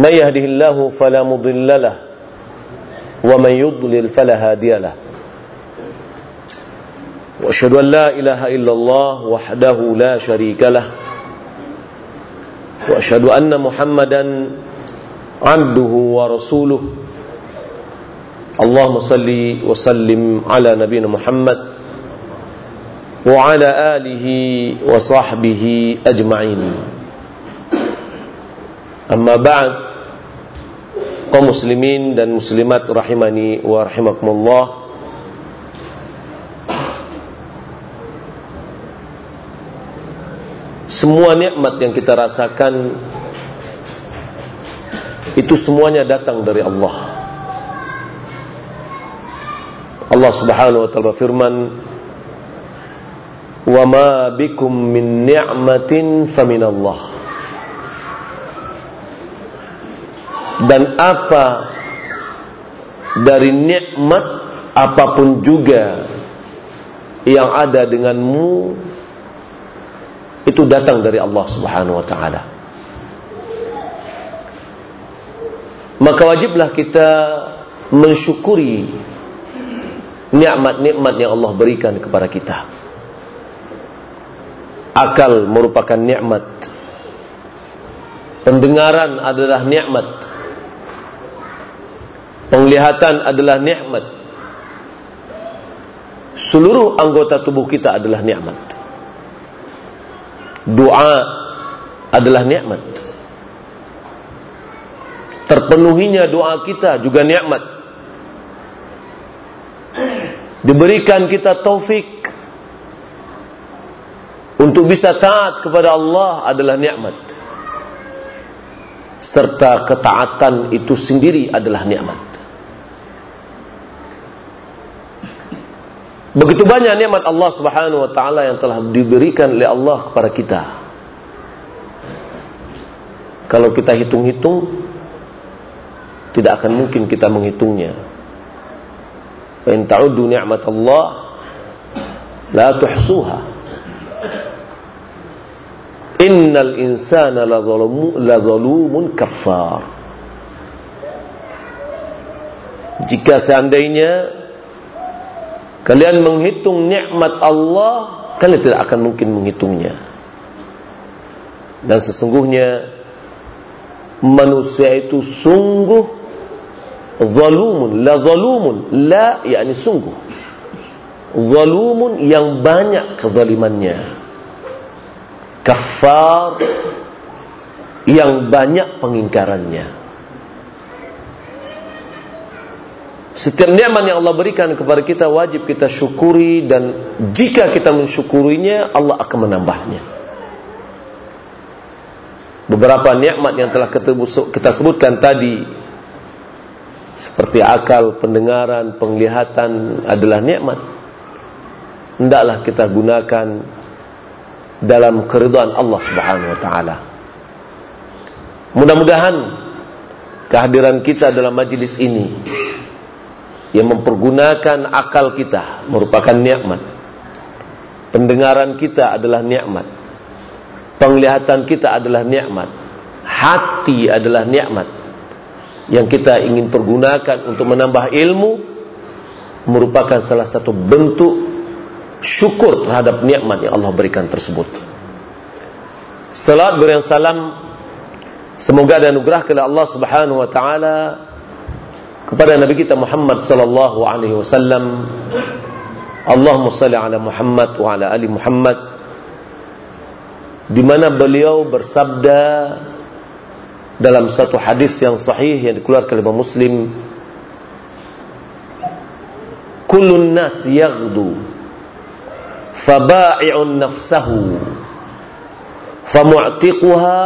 من يهده الله فلا مضل له ومن يضلل فلا هادي له. وأشهد أن لا إله إلا الله وحده لا شريك له وأشهد أن محمدا عبده ورسوله. اللهم صل وسلم على نبينا محمد وعلى آله وصحبه أجمعين. Amma ba'd kaum muslimin dan muslimat rahimani wa rahimakumullah Semua nikmat yang kita rasakan itu semuanya datang dari Allah. Allah Subhanahu wa taala berfirman, "Wa ma bikum min ni'matin faminallah." Dan apa dari nikmat apa pun juga yang ada denganmu itu datang dari Allah Subhanahu wa taala. Maka wajiblah kita mensyukuri nikmat-nikmat yang Allah berikan kepada kita. Akal merupakan nikmat. Pendengaran adalah nikmat. Penglihatan adalah nikmat. Seluruh anggota tubuh kita adalah nikmat. Doa adalah nikmat. Terpenuhinya doa kita juga nikmat. Diberikan kita taufik untuk bisa taat kepada Allah adalah nikmat. Serta ketaatan itu sendiri adalah nikmat. Begitu banyak nikmat Allah Subhanahu wa taala yang telah diberikan oleh Allah kepada kita. Kalau kita hitung-hitung tidak akan mungkin kita menghitungnya. Wa in ta'uddu ni'matallah la tuhsuha. Innal insana ladzalumun kaffar. Jika seandainya kalian menghitung nikmat Allah, kalian tidak akan mungkin menghitungnya. Dan sesungguhnya manusia itu sungguh zalumun, la zalumun, la yakni sungguh. Zalumun yang banyak kezalimannya. Kafar yang banyak pengingkarannya. Setiap nikmat yang Allah berikan kepada kita wajib kita syukuri dan jika kita mensyukurinya Allah akan menambahnya. Beberapa nikmat yang telah kita sebutkan tadi seperti akal, pendengaran, penglihatan adalah nikmat. Hendaklah kita gunakan dalam keridhaan Allah Subhanahu wa taala. Mudah-mudahan kehadiran kita dalam majlis ini yang mempergunakan akal kita merupakan nikmat. Pendengaran kita adalah nikmat. Penglihatan kita adalah nikmat. Hati adalah nikmat. Yang kita ingin pergunakan untuk menambah ilmu merupakan salah satu bentuk syukur terhadap nikmat yang Allah berikan tersebut. Salat beriang salam semoga dan anugerah kepada Allah Subhanahu wa taala kepada Nabi kita Muhammad sallallahu alaihi wasallam Allahumma salli ala Muhammad wa ala ali Muhammad di mana beliau bersabda dalam satu hadis yang sahih yang dikeluarkan oleh Muslim kullun nas yaghdu faba'i'un nafsahu famu'tiquha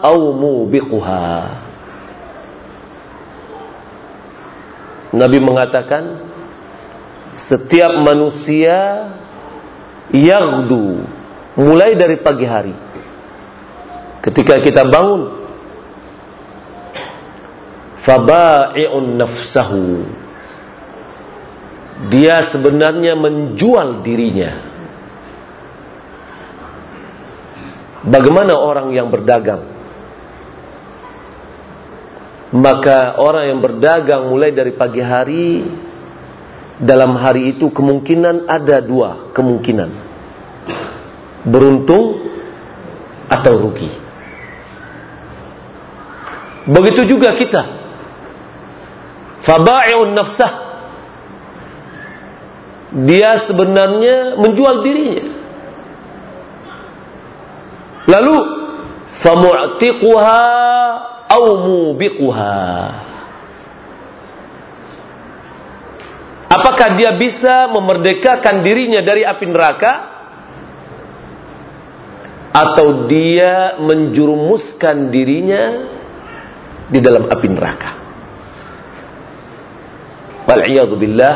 aw mubiquha Nabi mengatakan setiap manusia yaghdu mulai dari pagi hari. Ketika kita bangun faba'i'un nafsahu. Dia sebenarnya menjual dirinya. Bagaimana orang yang berdagang maka orang yang berdagang mulai dari pagi hari dalam hari itu kemungkinan ada dua kemungkinan. Beruntung atau rugi. Begitu juga kita. Faba'i'un nafsah. Dia sebenarnya menjual dirinya. Lalu famu'tiquha au mubiquha Apakah dia bisa memerdekakan dirinya dari api neraka? Atau dia menjurumuskan dirinya di dalam api neraka? Wal'iyadzubillah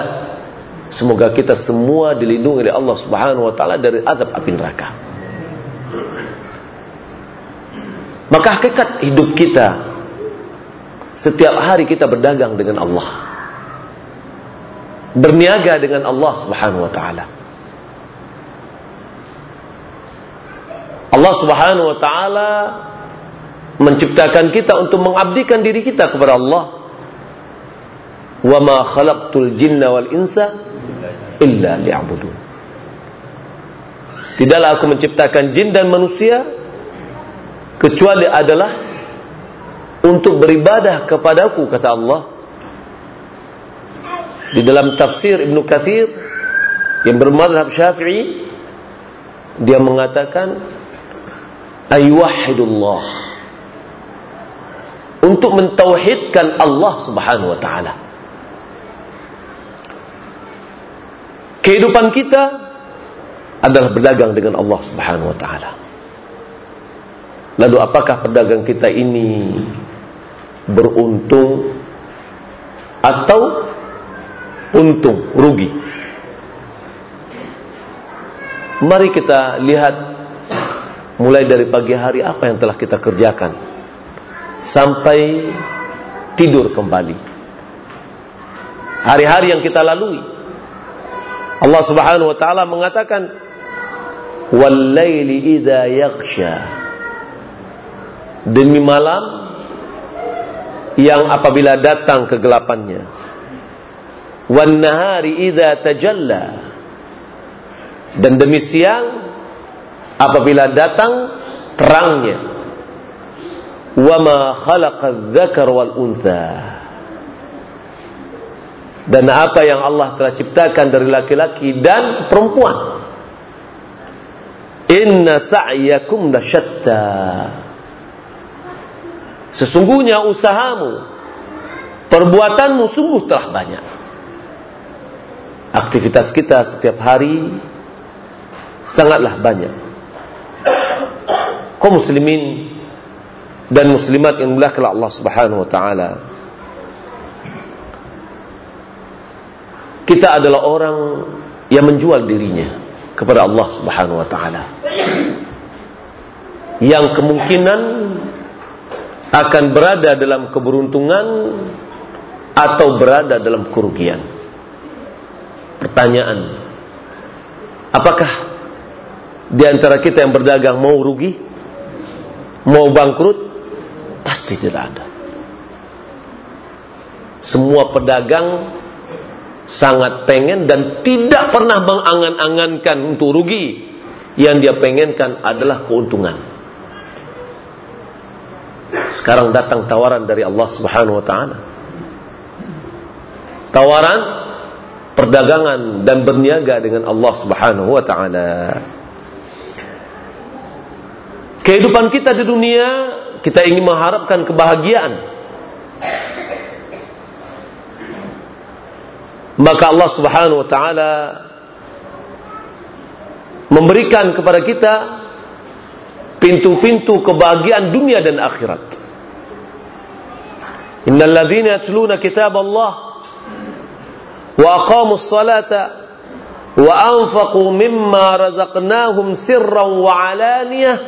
Semoga kita semua dilindungi oleh Allah subhanahu wa ta'ala dari azab api neraka. Maka hakikat hidup kita setiap hari kita berdagang dengan Allah berniaga dengan Allah Subhanahu wa taala. Allah Subhanahu wa taala menciptakan kita untuk mengabdikan diri kita kepada Allah. Wa ma khalaqtul jinna wal insa illa liya'budun. Tidaklah aku menciptakan jin dan manusia kecuali adalah untuk beribadah kepadaku kata Allah di dalam tafsir Ibnu Katsir yang bermadhab Syafi'i dia mengatakan ayyuhidullah untuk mentauhidkan Allah Subhanahu wa taala. Kehidupan kita adalah berdagang dengan Allah Subhanahu wa taala. Lalu apakah pedagang kita ini beruntung atau untung, rugi. Mari kita lihat mulai dari pagi hari apa yang telah kita kerjakan sampai tidur kembali. Hari-hari yang kita lalui. Allah Subhanahu wa taala mengatakan wal laili idza yaghsha demi malam yang apabila datang kegelapannya. Wan nahari idza tajalla. Dan demi siang apabila datang terangnya. Wa ma khalaqa dzakar wal untha. Dan apa yang Allah telah ciptakan dari laki-laki dan perempuan. Inna sa'yakum lasyatta sesungguhnya usahamu perbuatanmu sungguh telah banyak aktivitas kita setiap hari sangatlah banyak. Kaum muslimin dan muslimat yang muliakan Allah Subhanahu wa taala. Kita adalah orang yang menjual dirinya kepada Allah Subhanahu wa taala. Yang kemungkinan akan berada dalam keberuntungan atau berada dalam kerugian pertanyaan. Apakah di antara kita yang berdagang mau rugi? Mau bangkrut? Pasti tidak ada. Semua pedagang sangat pengen dan tidak pernah mengangan-angankan untuk rugi. Yang dia pengenkan adalah keuntungan. Sekarang datang tawaran dari Allah Subhanahu wa taala. Tawaran perdagangan dan berniaga dengan Allah Subhanahu wa taala. Kehidupan kita di dunia kita ingin mengharapkan kebahagiaan. Maka Allah Subhanahu wa taala memberikan kepada kita pintu-pintu kebahagiaan dunia dan akhirat. Innal ladzina yatluna kitab Allah wa aqamus salata wa anfaqu mimma razaqnahum sirran wa alaniyah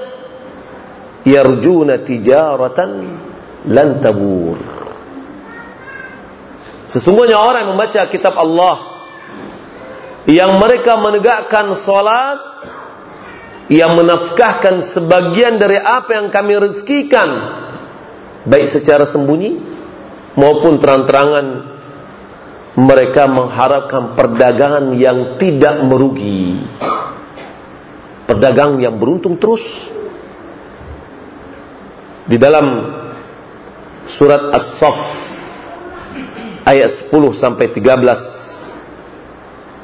yarjuna tijaratan lan tabur. Sesungguhnya orang yang membaca kitab Allah yang mereka menegakkan salat yang menafkahkan sebagian dari apa yang kami rezekikan. Baik secara sembunyi maupun terang-terangan mereka mengharapkan perdagangan yang tidak merugi. Perdagang yang beruntung terus. Di dalam surat As-Saff ayat 10 sampai 13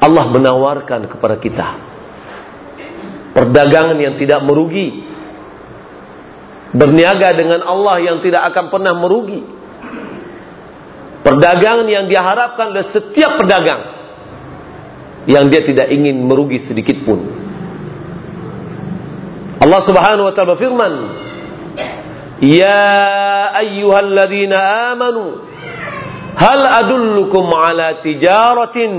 Allah menawarkan kepada kita perdagangan yang tidak merugi. Berniaga dengan Allah yang tidak akan pernah merugi. Perdagangan yang diharapkan oleh setiap pedagang yang dia tidak ingin merugi sedikit pun. Allah Subhanahu wa taala berfirman Ya ayyuhalladzina amanu hal adullukum ala tijaratin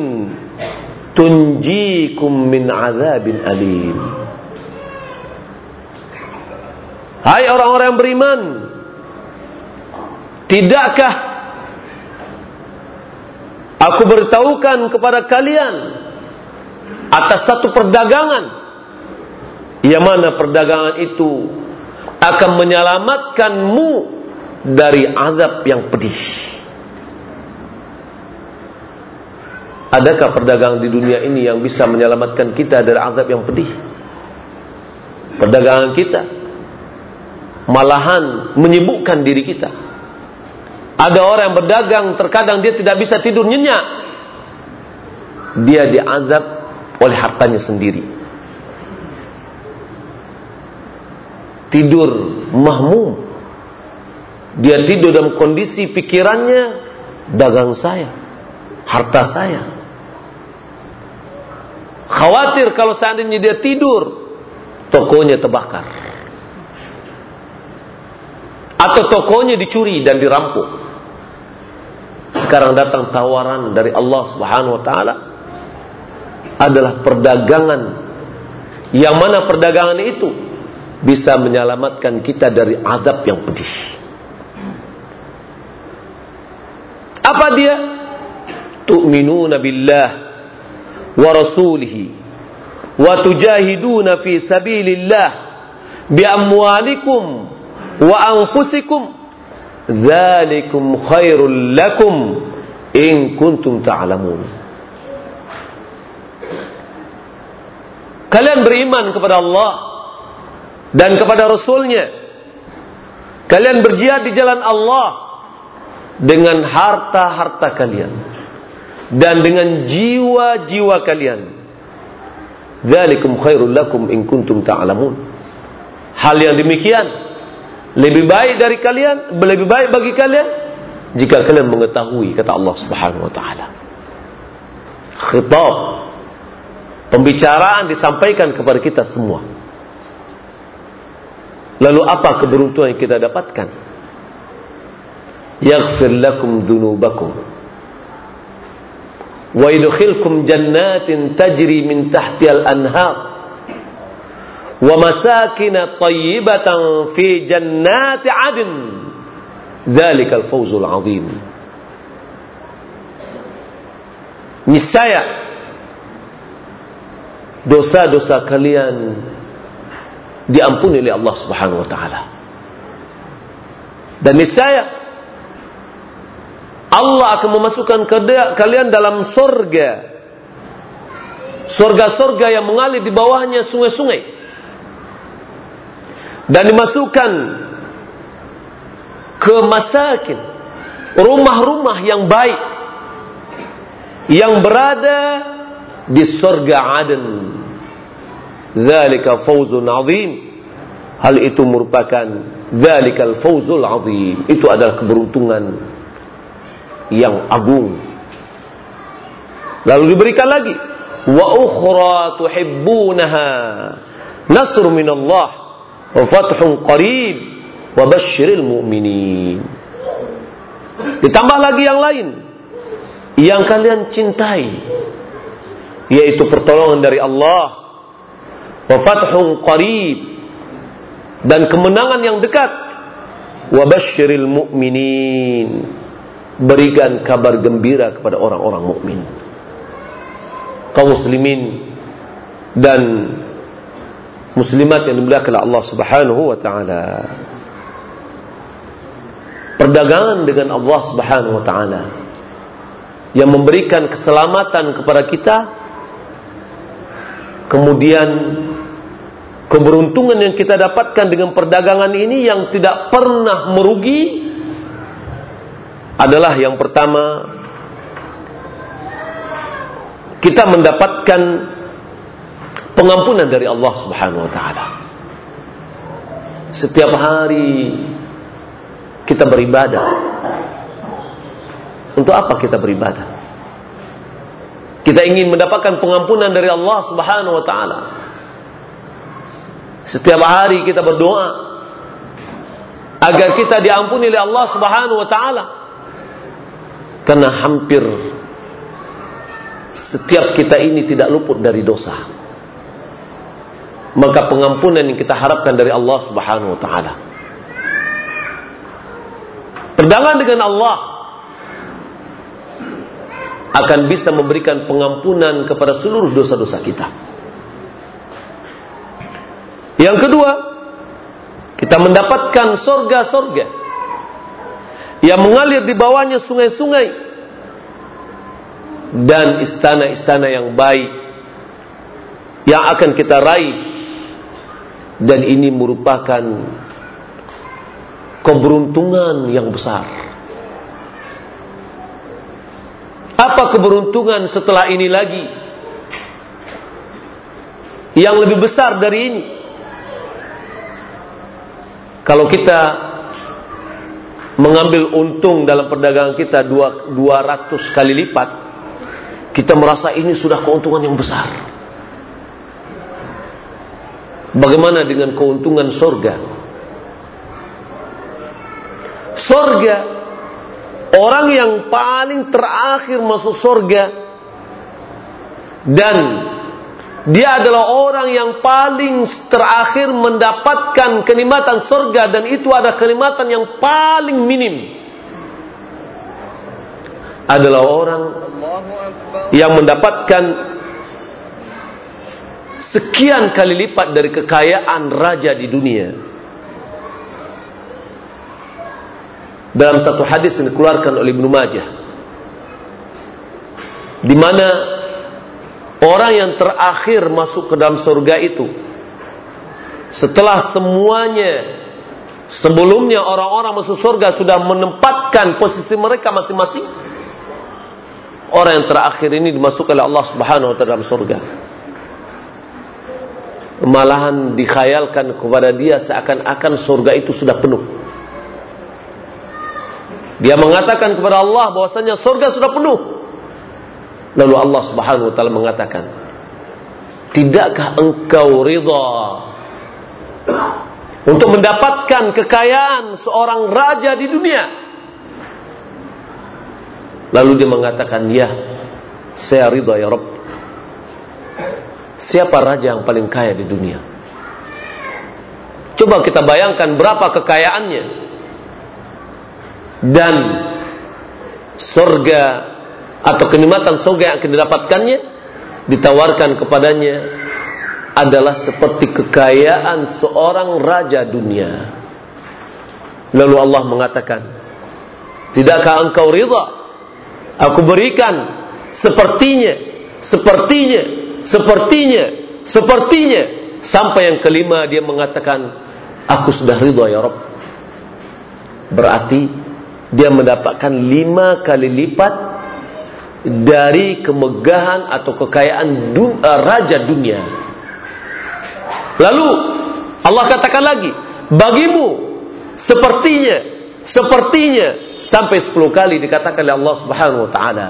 tunjikum min azabin alim. Hai orang-orang yang beriman Tidakkah Aku beritahukan kepada kalian Atas satu perdagangan? Yang mana perdagangan itu Akan menyelamatkanmu Dari azab yang pedih Adakah perdagangan di dunia ini Yang bisa menyelamatkan kita Dari azab yang pedih Perdagangan kita malahan menyibukkan diri kita. Ada orang yang berdagang terkadang dia tidak bisa tidur nyenyak. Dia diazab oleh hartanya sendiri. Tidur mahmum. Dia tidur dalam kondisi pikirannya dagang saya, harta saya. Khawatir kalau seandainya dia tidur, tokonya terbakar atau tokonya dicuri dan dirampok. Sekarang datang tawaran dari Allah Subhanahu wa taala adalah perdagangan yang mana perdagangan itu bisa menyelamatkan kita dari azab yang pedih. Apa dia? Tu'minuna billah tujahiduna fi sabilillah bi amwalikum wa anfusikum dzalikum khairul lakum in kuntum ta'lamun. Kalian beriman kepada Allah dan kepada Rasulnya. Kalian berjihad di jalan Allah dengan harta-harta kalian dan dengan jiwa-jiwa kalian dzalikum khairul lakum in kuntum ta'lamun hal yang demikian lebih baik dari kalian, lebih baik bagi kalian jika kalian mengetahui kata Allah Subhanahu wa taala. Khitab pembicaraan disampaikan kepada kita semua. Lalu apa keberuntungan yang kita dapatkan? Yaghfir lakum dhunubakum ويدخلكم جنات تجري من تحتها الأنهار ومساكن طيبة في جنات عدن ذلك الفوز العظيم نسايا دوسا دوسا كليان diampuni oleh Allah Subhanahu wa taala. Dan niscaya Allah akan memasukkan kalian dalam surga. Surga-surga yang mengalir di bawahnya sungai-sungai. Dan dimasukkan ke masakin rumah-rumah yang baik yang berada di surga Aden. Zalika fawzun azim. Hal itu merupakan zalikal fawzul azim. Itu adalah keberuntungan yang agung lalu diberikan lagi wa ukhra tuhibbunaha nasr minallah wa fathun qarib wa basyiril mu'minin. Ditambah lagi yang lain yang kalian cintai yaitu pertolongan dari Allah wa fathun qarib dan kemenangan yang dekat wa basyiril mu'minin berikan kabar gembira kepada orang-orang mukmin kaum muslimin dan muslimat yang dimuliakan Allah Subhanahu wa taala. Perdagangan dengan Allah Subhanahu wa taala yang memberikan keselamatan kepada kita kemudian keberuntungan yang kita dapatkan dengan perdagangan ini yang tidak pernah merugi adalah yang pertama kita mendapatkan pengampunan dari Allah Subhanahu wa taala. Setiap hari kita beribadah. Untuk apa kita beribadah? Kita ingin mendapatkan pengampunan dari Allah Subhanahu wa taala. Setiap hari kita berdoa agar kita diampuni oleh Allah Subhanahu wa taala. Karena hampir setiap kita ini tidak luput dari dosa maka pengampunan yang kita harapkan dari Allah Subhanahu wa taala. Perdagangan dengan Allah akan bisa memberikan pengampunan kepada seluruh dosa-dosa kita. Yang kedua, kita mendapatkan sorga-sorga yang mengalir di bawahnya sungai-sungai dan istana-istana yang baik yang akan kita raih dan ini merupakan keberuntungan yang besar. Apa keberuntungan setelah ini lagi? Yang lebih besar dari ini. Kalau kita mengambil untung dalam perdagangan kita 200 kali lipat, kita merasa ini sudah keuntungan yang besar. Bagaimana dengan keuntungan sorga? Sorga, orang yang paling terakhir masuk sorga dan dia adalah orang yang paling terakhir mendapatkan kenikmatan sorga dan itu ada kenikmatan yang paling minim adalah orang yang mendapatkan sekian kali lipat dari kekayaan raja di dunia. Dalam satu hadis yang dikeluarkan oleh Ibnu Majah di mana orang yang terakhir masuk ke dalam surga itu setelah semuanya sebelumnya orang-orang masuk surga sudah menempatkan posisi mereka masing-masing orang yang terakhir ini dimasukkan oleh Allah Subhanahu wa taala dalam surga malahan dikhayalkan kepada dia seakan-akan surga itu sudah penuh. Dia mengatakan kepada Allah bahwasanya surga sudah penuh. Lalu Allah Subhanahu wa taala mengatakan, "Tidakkah engkau ridha untuk mendapatkan kekayaan seorang raja di dunia?" Lalu dia mengatakan, "Ya, saya ridha ya Rabb." Siapa raja yang paling kaya di dunia? Coba kita bayangkan berapa kekayaannya. Dan surga atau kenikmatan surga yang akan didapatkannya ditawarkan kepadanya adalah seperti kekayaan seorang raja dunia. Lalu Allah mengatakan, "Tidakkah engkau ridha? Aku berikan sepertinya, sepertinya sepertinya, sepertinya. Sampai yang kelima dia mengatakan, aku sudah ridha ya Rabb. Berarti dia mendapatkan lima kali lipat dari kemegahan atau kekayaan dun, uh, raja dunia. Lalu Allah katakan lagi, bagimu sepertinya, sepertinya sampai sepuluh kali dikatakan oleh Allah Subhanahu wa taala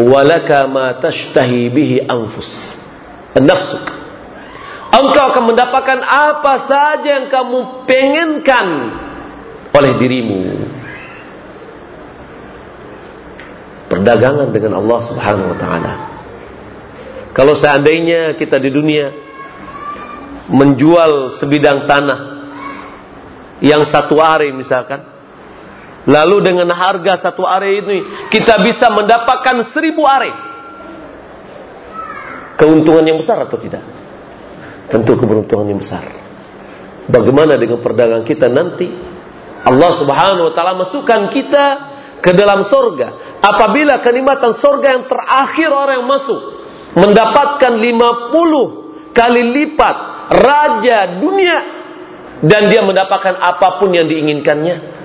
walaka ma tashtahi bihi anfus nafsuk Engkau akan mendapatkan apa saja yang kamu pengenkan oleh dirimu. Perdagangan dengan Allah Subhanahu wa taala. Kalau seandainya kita di dunia menjual sebidang tanah yang satu are misalkan, lalu dengan harga satu are ini kita bisa mendapatkan seribu are, keuntungan yang besar atau tidak? Tentu keberuntungan yang besar. Bagaimana dengan perdagangan kita nanti? Allah Subhanahu wa taala masukkan kita ke dalam sorga. Apabila kenikmatan sorga yang terakhir orang yang masuk mendapatkan 50 kali lipat raja dunia dan dia mendapatkan apa pun yang diinginkannya.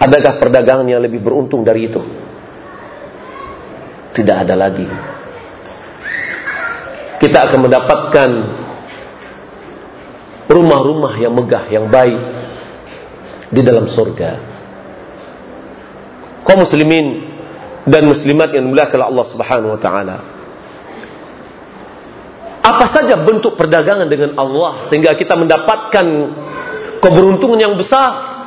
Adakah perdagangan yang lebih beruntung dari itu? Tidak ada lagi. Kita akan mendapatkan rumah-rumah yang megah, yang baik di dalam surga. Kaum muslimin dan muslimat yang dimuliakan Allah Subhanahu wa taala. Apa saja bentuk perdagangan dengan Allah sehingga kita mendapatkan keberuntungan yang besar?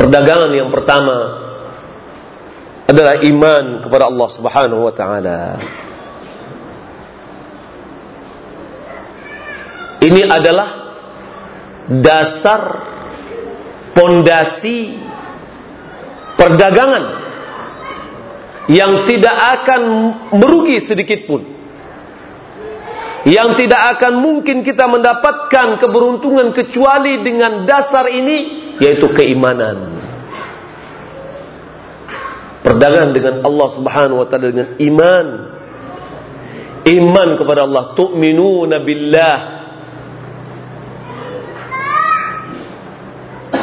Perdagangan yang pertama adalah iman kepada Allah Subhanahu wa taala. Ini adalah dasar pondasi perdagangan yang tidak akan merugi sedikit pun. Yang tidak akan mungkin kita mendapatkan keberuntungan kecuali dengan dasar ini yaitu keimanan. Perdagangan dengan Allah Subhanahu wa taala dengan iman. Iman kepada Allah, tu'minuna billah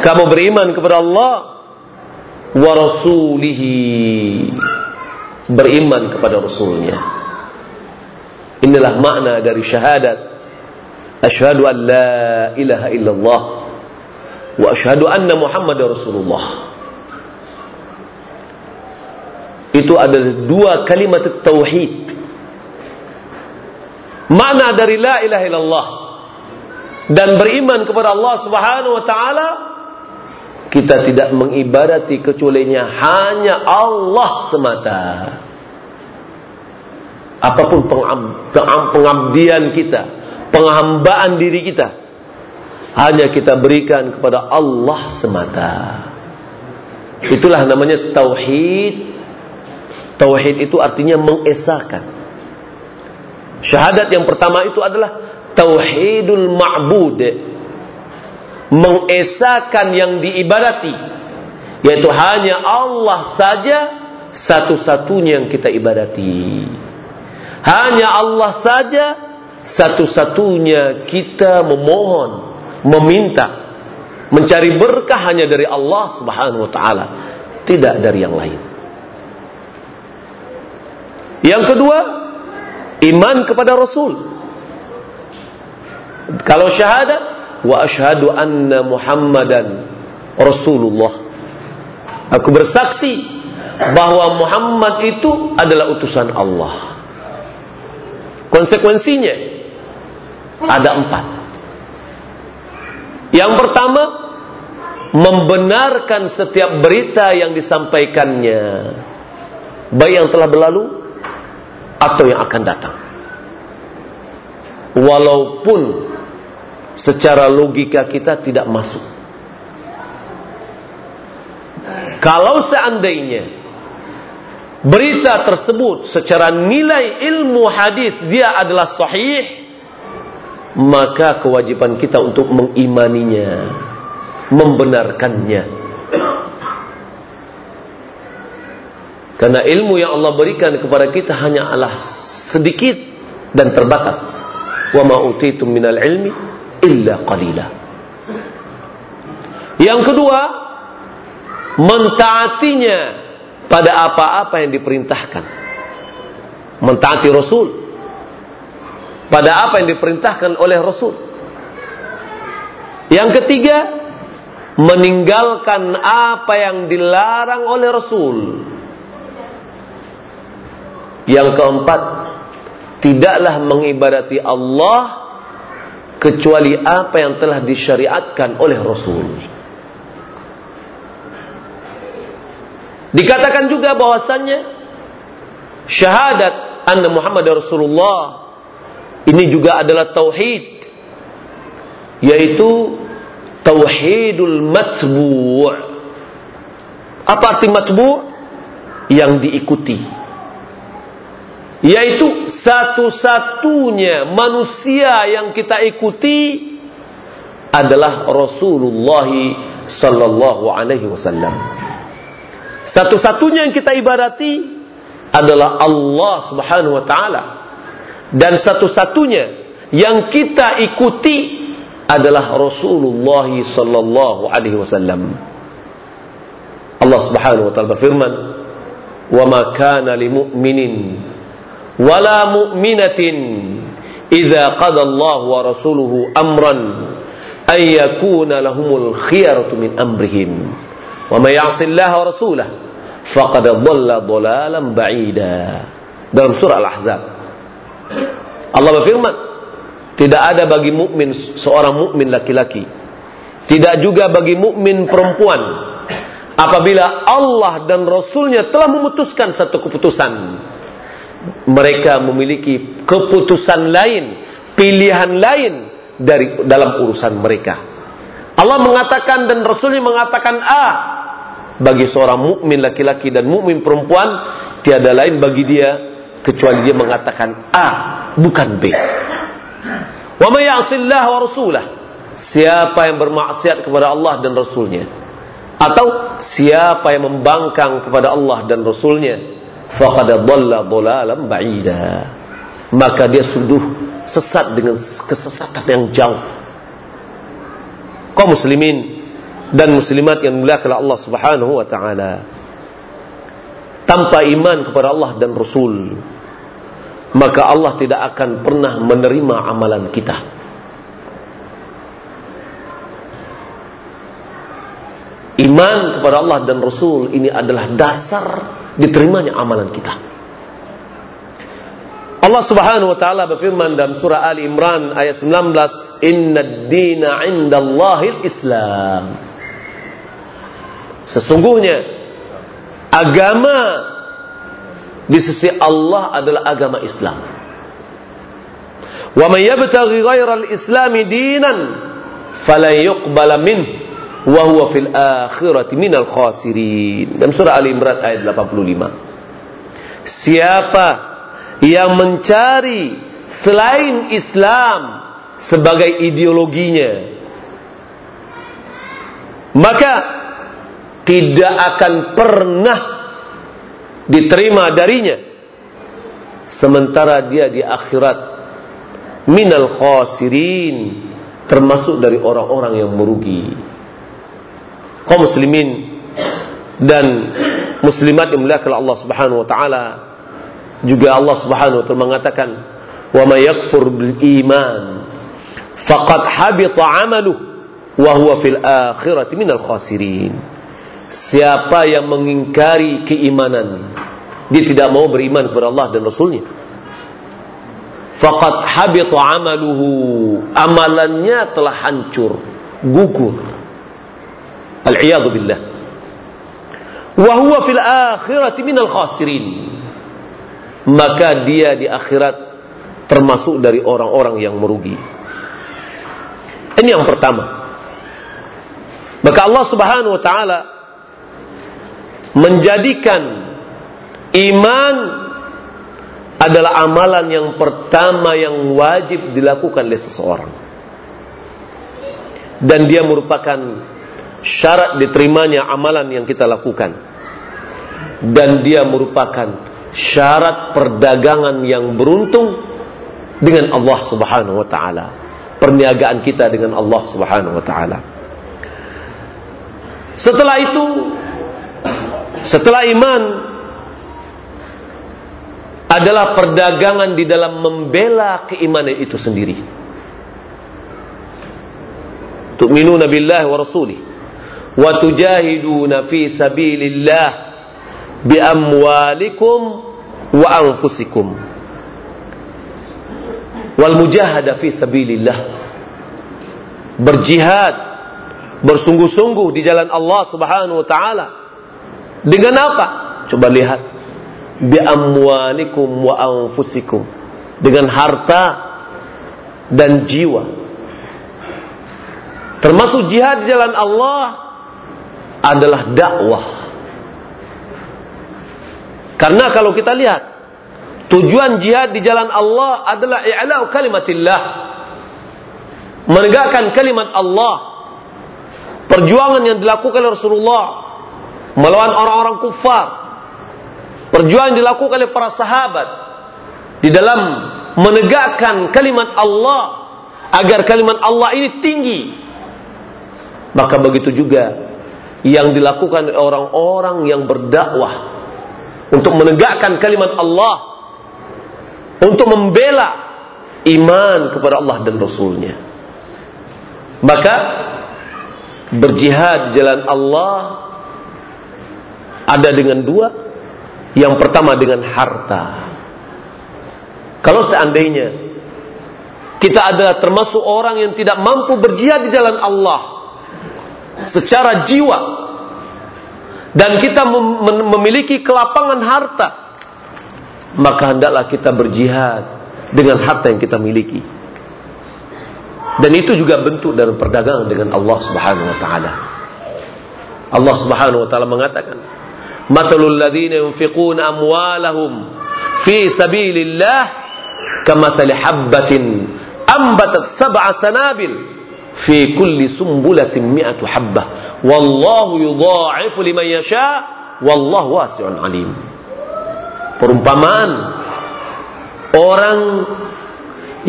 kamu beriman kepada Allah wa rasulihi. Beriman kepada rasulnya. Inilah makna dari syahadat. Asyhadu an la ilaha illallah wa asyhadu anna muhammadar rasulullah. Itu adalah dua kalimat tauhid. Makna dari la ilaha illallah dan beriman kepada Allah Subhanahu wa taala kita tidak mengibadati kecualinya hanya Allah semata. Apa pun pengabdian kita, penghambaan diri kita, hanya kita berikan kepada Allah semata. Itulah namanya tauhid. Tauhid itu artinya mengesahkan. Syahadat yang pertama itu adalah tauhidul ma'bud mengesahkan yang diibadati yaitu hanya Allah saja satu-satunya yang kita ibadati. Hanya Allah saja satu-satunya kita memohon meminta mencari berkah hanya dari Allah Subhanahu wa taala tidak dari yang lain. Yang kedua iman kepada Rasul. Kalau syahadat wa ashhadu anna Muhammadan Rasulullah. Aku bersaksi bahwa Muhammad itu adalah utusan Allah. Konsekuensinya ada empat. Yang pertama, membenarkan setiap berita yang disampaikannya, baik yang telah berlalu atau yang akan datang. Walaupun secara logika kita tidak masuk. Kalau seandainya berita tersebut secara nilai ilmu hadis dia adalah sahih, maka kewajiban kita untuk mengimaninya, membenarkannya. Karena ilmu yang Allah berikan kepada kita hanya hanyalah sedikit dan terbatas. Wa ma utitum minal ilmi illa qalila. Yang kedua, mentaatinya pada apa-apa yang diperintahkan. Mentaati Rasul pada apa yang diperintahkan oleh Rasul. Yang ketiga, meninggalkan apa yang dilarang oleh Rasul. Yang keempat, tidaklah mengibadati Allah kecuali apa yang telah disyariatkan oleh Rasul. Dikatakan juga bahwasannya syahadat anna Muhammad Rasulullah ini juga adalah tauhid yaitu tauhidul matbu' apa arti matbu' yang diikuti yaitu satu-satunya manusia yang kita ikuti adalah Rasulullah sallallahu alaihi wasallam. Satu-satunya yang kita ibadati adalah Allah Subhanahu wa taala. Dan satu-satunya yang kita ikuti adalah Rasulullah sallallahu alaihi wasallam. Allah Subhanahu wa taala berfirman, "Wa ma kana lil mu'minin wala mu'minatin idza qada Allah wa rasuluhu amran ay yakuna lahumul khiyaratu min amrihim. Wa may ورسوله Allah wa ضلالا faqad dhalla dalam surah Al-Ahzab. Allah berfirman tidak ada bagi mukmin seorang mukmin laki-laki. Tidak juga bagi mukmin perempuan apabila Allah dan Rasulnya telah memutuskan satu keputusan mereka memiliki keputusan lain, pilihan lain dari dalam urusan mereka. Allah mengatakan dan Rasulnya mengatakan A bagi seorang mukmin laki-laki dan mukmin perempuan tiada lain bagi dia kecuali dia mengatakan A bukan B. Wa may wa rasulah siapa yang bermaksiat kepada Allah dan Rasulnya atau siapa yang membangkang kepada Allah dan Rasulnya faqad dhalla dhalalan ba'ida. Maka dia sungguh sesat dengan kesesatan yang jauh. Kaum muslimin dan muslimat yang muliakan Allah Subhanahu wa taala. Tanpa iman kepada Allah dan Rasul maka Allah tidak akan pernah menerima amalan kita. Iman kepada Allah dan Rasul ini adalah dasar diterimanya amalan kita. Allah Subhanahu wa taala berfirman dalam surah Ali Imran ayat 19, "Innad dina 'indallahil Islam." Sesungguhnya agama di sisi Allah adalah agama Islam. Wa may yabtaghi ghairal islami dinan falan yuqbala minhu wa huwa fil akhirati minal khasirin. Dalam surah Ali Imran ayat 85. Siapa yang mencari selain Islam sebagai ideologinya maka tidak akan pernah diterima darinya sementara dia di akhirat minal khasirin termasuk dari orang-orang yang merugi kaum muslimin dan muslimat yang muliakan Allah Subhanahu wa taala. Juga Allah Subhanahu wa taala mengatakan wa may yakfur bil iman faqad habita 'amaluhu wa huwa fil akhirati minal khasirin. Siapa yang mengingkari keimanan dia tidak mau beriman kepada Allah dan Rasulnya. Faqad habita 'amaluhu amalannya telah hancur gugur Al-iyadu billah. Wa fil akhirati minal khasirin. Maka dia di akhirat termasuk dari orang-orang yang merugi. Ini yang pertama. Maka Allah Subhanahu wa taala menjadikan iman adalah amalan yang pertama yang wajib dilakukan oleh seseorang. Dan dia merupakan syarat diterimanya amalan yang kita lakukan. Dan dia merupakan syarat perdagangan yang beruntung dengan Allah Subhanahu wa taala. Perniagaan kita dengan Allah Subhanahu wa taala. Setelah itu setelah iman adalah perdagangan di dalam membela keimanan itu sendiri. Tu'minuna billahi wa rasulih wa tujahiduna fi sabilillah bi amwalikum wa anfusikum. Wal mujahada fi sabilillah. Berjihad bersungguh-sungguh di jalan Allah Subhanahu wa taala. Dengan apa? Coba lihat. Bi amwalikum wa anfusikum. Dengan harta dan jiwa. Termasuk jihad di jalan Allah adalah dakwah karena kalau kita lihat Tujuan jihad di jalan Allah adalah i'lau kalimatillah. Menegakkan kalimat Allah. Perjuangan yang dilakukan oleh Rasulullah melawan orang-orang kufar. Perjuangan yang dilakukan oleh para sahabat di dalam menegakkan kalimat Allah agar kalimat Allah ini tinggi. Maka begitu juga yang dilakukan orang-orang yang berdakwah untuk menegakkan kalimat Allah untuk membela iman kepada Allah dan Rasulnya. Maka berjihad jalan Allah ada dengan dua. Yang pertama dengan harta. Kalau seandainya kita adalah termasuk orang yang tidak mampu berjihad di jalan Allah secara jiwa dan kita memiliki kelapangan harta maka hendaklah kita berjihad dengan harta yang kita miliki. Dan itu juga bentuk dalam perdagangan dengan Allah Subhanahu wa taala. Allah Subhanahu wa taala mengatakan, "Mathalul ladzina yunfiquna amwalahum fi sabilillah kamathali habbatin ambatat sab'a sanabil fi kulli sumbulatin mi'atu habbah. Wallahu yudha'ifu liman yasha wallahu wasi'un alim." perumpamaan. Orang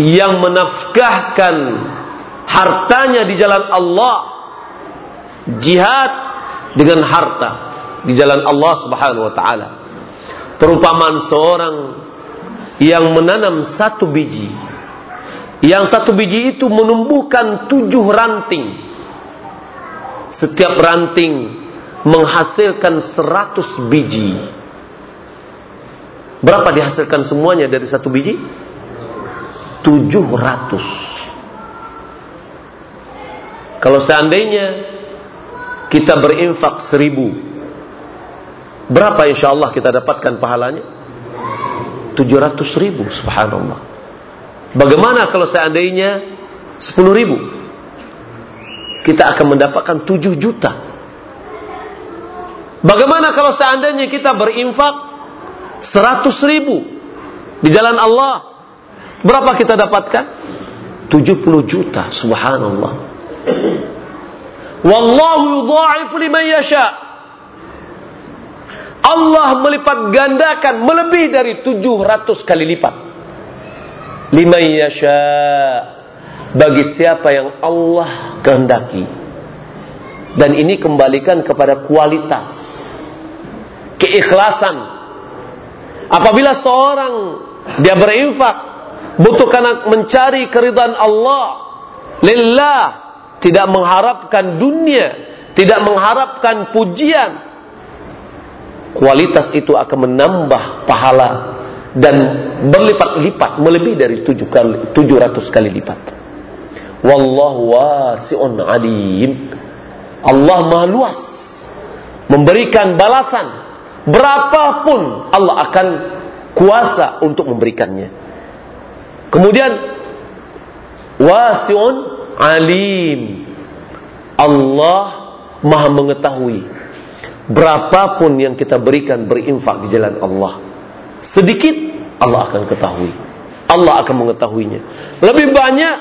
yang menafkahkan hartanya di jalan Allah jihad dengan harta di jalan Allah Subhanahu wa taala. Perumpamaan seorang yang menanam satu biji yang satu biji itu menumbuhkan tujuh ranting setiap ranting menghasilkan seratus biji Berapa dihasilkan semuanya dari satu biji? 700. Kalau seandainya kita berinfak seribu, berapa insya Allah kita dapatkan pahalanya? 700 ribu, subhanallah. Bagaimana kalau seandainya 10 ribu? Kita akan mendapatkan 7 juta. Bagaimana kalau seandainya kita berinfak Seratus ribu di jalan Allah. Berapa kita dapatkan? 70 juta. Subhanallah. Wallahu yudha'ifu liman yasha. Allah melipat gandakan melebih dari 700 kali lipat. Liman yasha. Bagi siapa yang Allah kehendaki. Dan ini kembalikan kepada kualitas. Keikhlasan Apabila seorang dia berinfak butuh karena mencari keridhaan Allah lillah tidak mengharapkan dunia, tidak mengharapkan pujian. Kualitas itu akan menambah pahala dan berlipat-lipat melebihi dari tujuh kali, 700 kali lipat. Wallahu wasi'un alim. Allah Maha luas memberikan balasan Berapapun Allah akan kuasa untuk memberikannya. Kemudian wasi'un alim. Allah Maha mengetahui berapapun yang kita berikan berinfak di jalan Allah. Sedikit Allah akan ketahui. Allah akan mengetahuinya. Lebih banyak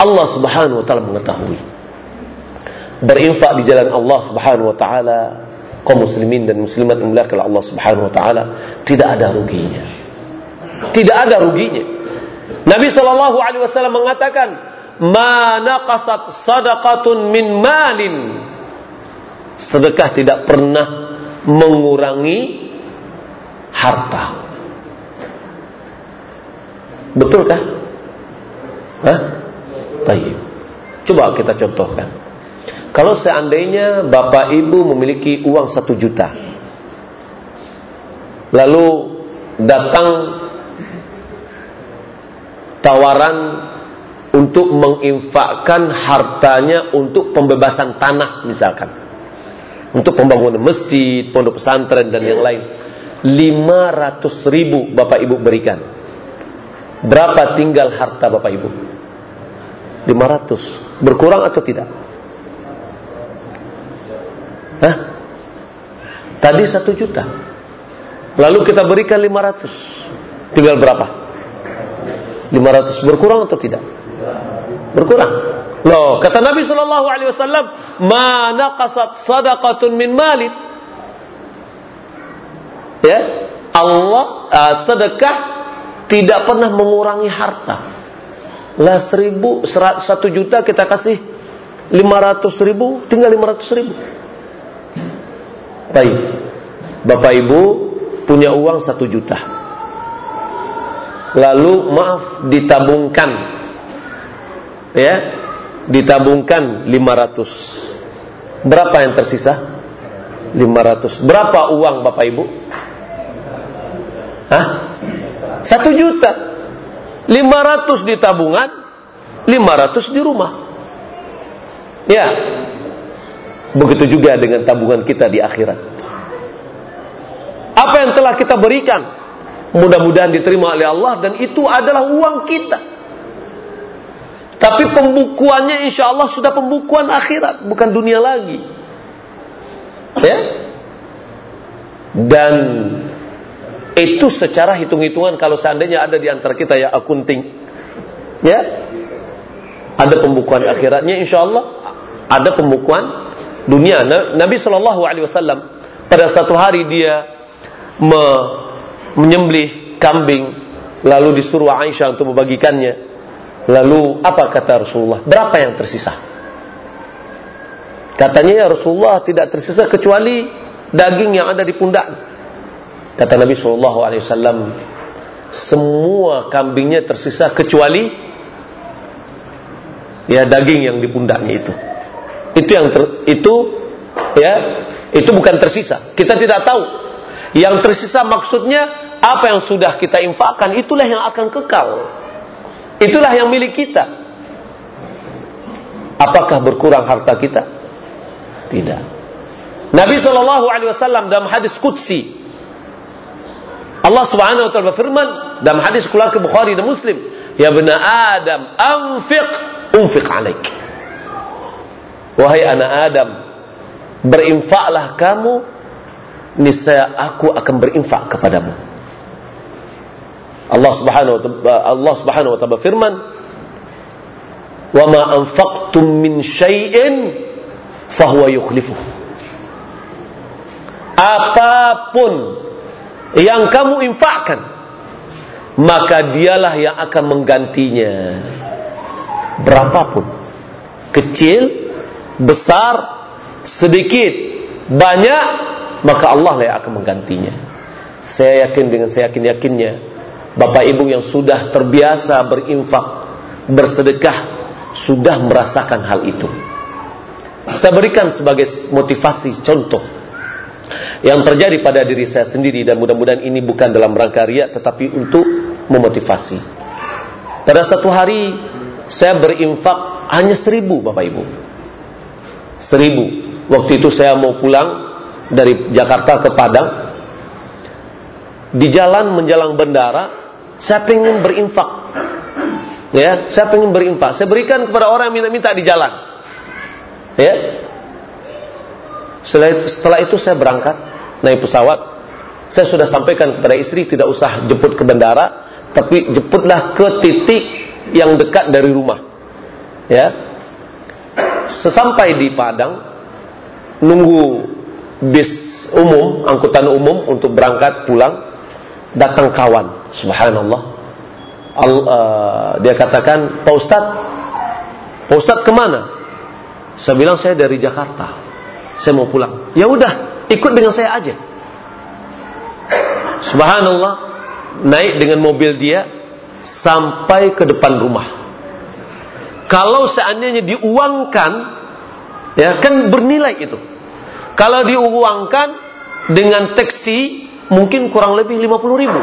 Allah Subhanahu wa taala mengetahui. Berinfak di jalan Allah Subhanahu wa taala kaum muslimin dan muslimat yang Allah Subhanahu wa taala tidak ada ruginya. Tidak ada ruginya. Nabi sallallahu alaihi wasallam mengatakan, "Ma naqasat sadaqatun min malin." Sedekah tidak pernah mengurangi harta. Betulkah? Hah? Tayyib. Coba kita contohkan. Kalau seandainya bapak ibu memiliki uang satu juta, lalu datang tawaran untuk menginfakkan hartanya untuk pembebasan tanah misalkan. Untuk pembangunan masjid, pondok pesantren dan yang lain. 500 ribu Bapak Ibu berikan. Berapa tinggal harta Bapak Ibu? 500. Berkurang atau tidak? Hah? Tadi 1 juta. Lalu kita berikan 500. Tinggal berapa? 500 berkurang atau tidak? Berkurang. Loh, kata Nabi sallallahu alaihi wasallam, "Ma naqasat sadaqatun min mali." Ya, Allah uh, sedekah tidak pernah mengurangi harta. Lah seribu, satu juta kita kasih lima ratus ribu, tinggal lima ratus ribu. Baik, Bapak Ibu punya uang satu juta. Lalu maaf ditabungkan, ya, ditabungkan lima ratus. Berapa yang tersisa? Lima ratus. Berapa uang Bapak Ibu? Hah? Satu juta. Lima ratus di tabungan, lima ratus di rumah. Ya. Begitu juga dengan tabungan kita di akhirat. Apa yang telah kita berikan, mudah-mudahan diterima oleh Allah dan itu adalah uang kita. Tapi pembukuannya insya Allah sudah pembukuan akhirat, bukan dunia lagi. Ya. Dan itu secara hitung-hitungan kalau seandainya ada di antara kita ya akunting. Ya. Ada pembukuan akhiratnya insya Allah. Ada pembukuan dunia. Nabi Shallallahu Alaihi Wasallam pada satu hari dia me menyembelih kambing lalu disuruh Aisyah untuk membagikannya. Lalu apa kata Rasulullah? Berapa yang tersisa? Katanya ya Rasulullah tidak tersisa kecuali daging yang ada di pundak. Kata Nabi Shallallahu Alaihi Wasallam, semua kambingnya tersisa kecuali ya daging yang di pundaknya itu. Itu yang ter, itu ya itu bukan tersisa. Kita tidak tahu. Yang tersisa maksudnya apa yang sudah kita infakkan itulah yang akan kekal. Itulah yang milik kita. Apakah berkurang harta kita? Tidak. Nabi Shallallahu Alaihi Wasallam dalam hadis kutsi Allah Subhanahu wa taala berfirman dalam hadis keluar ke Bukhari dan Muslim, "Ya bena Adam, anfiq unfiq alaik." Wahai anak Adam, berinfaklah kamu, niscaya aku akan berinfak kepadamu. Allah Subhanahu wa taala Allah Subhanahu wa taala berfirman, "Wa ma anfaqtum min syai'in fahuwa yukhlifuh." Apa pun yang kamu infakkan maka dialah yang akan menggantinya. Berapapun kecil besar sedikit banyak maka Allah lah yang akan menggantinya. Saya yakin dengan saya yakin yakinnya Bapak Ibu yang sudah terbiasa berinfak bersedekah sudah merasakan hal itu. Saya berikan sebagai motivasi contoh yang terjadi pada diri saya sendiri dan mudah-mudahan ini bukan dalam rangka riak tetapi untuk memotivasi. Pada satu hari saya berinfak hanya seribu Bapak Ibu. Seribu. Waktu itu saya mau pulang dari Jakarta ke Padang. Di jalan menjelang bandara, saya ingin berinfak. Ya, saya ingin berinfak. Saya berikan kepada orang yang minta-minta di jalan. Ya. Setelah, itu saya berangkat naik pesawat, saya sudah sampaikan kepada istri tidak usah jemput ke bandara, tapi jemputlah ke titik yang dekat dari rumah. Ya. Sesampai di Padang, nunggu bis umum, angkutan umum untuk berangkat pulang, datang kawan, subhanallah. Al, uh, dia katakan, Pak Ustad, Pak Ustad ke mana? Saya bilang saya dari Jakarta, saya mau pulang. Ya udah, ikut dengan saya aja. Subhanallah, naik dengan mobil dia sampai ke depan rumah. Kalau seandainya diuangkan, ya kan bernilai itu. Kalau diuangkan dengan taksi mungkin kurang lebih 50 ribu.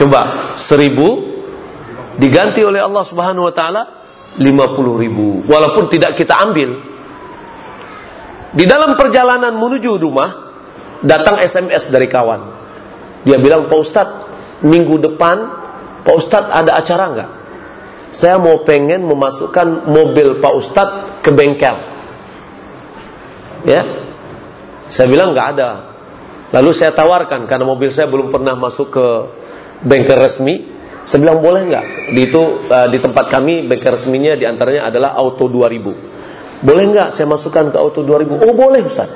Coba seribu diganti oleh Allah Subhanahu wa taala 50 ribu walaupun tidak kita ambil di dalam perjalanan menuju rumah datang SMS dari kawan. Dia bilang Pak Ustadz minggu depan Pak Ustadz ada acara nggak? Saya mau pengen memasukkan mobil Pak Ustadz ke bengkel. Ya. Saya bilang nggak ada. Lalu saya tawarkan karena mobil saya belum pernah masuk ke bengkel resmi. Saya bilang boleh nggak? Di itu uh, di tempat kami bengkel resminya di antaranya adalah Auto 2000. Boleh nggak saya masukkan ke Auto 2000? Oh boleh Ustaz.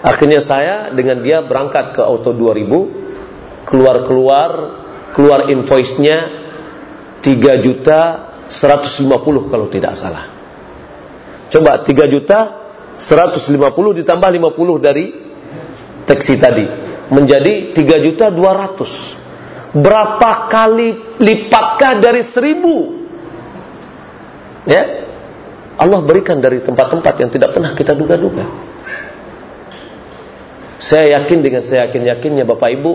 Akhirnya saya dengan dia berangkat ke Auto 2000, keluar-keluar, keluar invoice-nya 3 juta 150 kalau tidak salah. Coba 3 juta 150 ditambah 50 dari taksi tadi menjadi 3 juta 200 berapa kali lipatkah dari seribu? Ya, Allah berikan dari tempat-tempat yang tidak pernah kita duga-duga. Saya yakin dengan saya yakin-yakinnya Bapak Ibu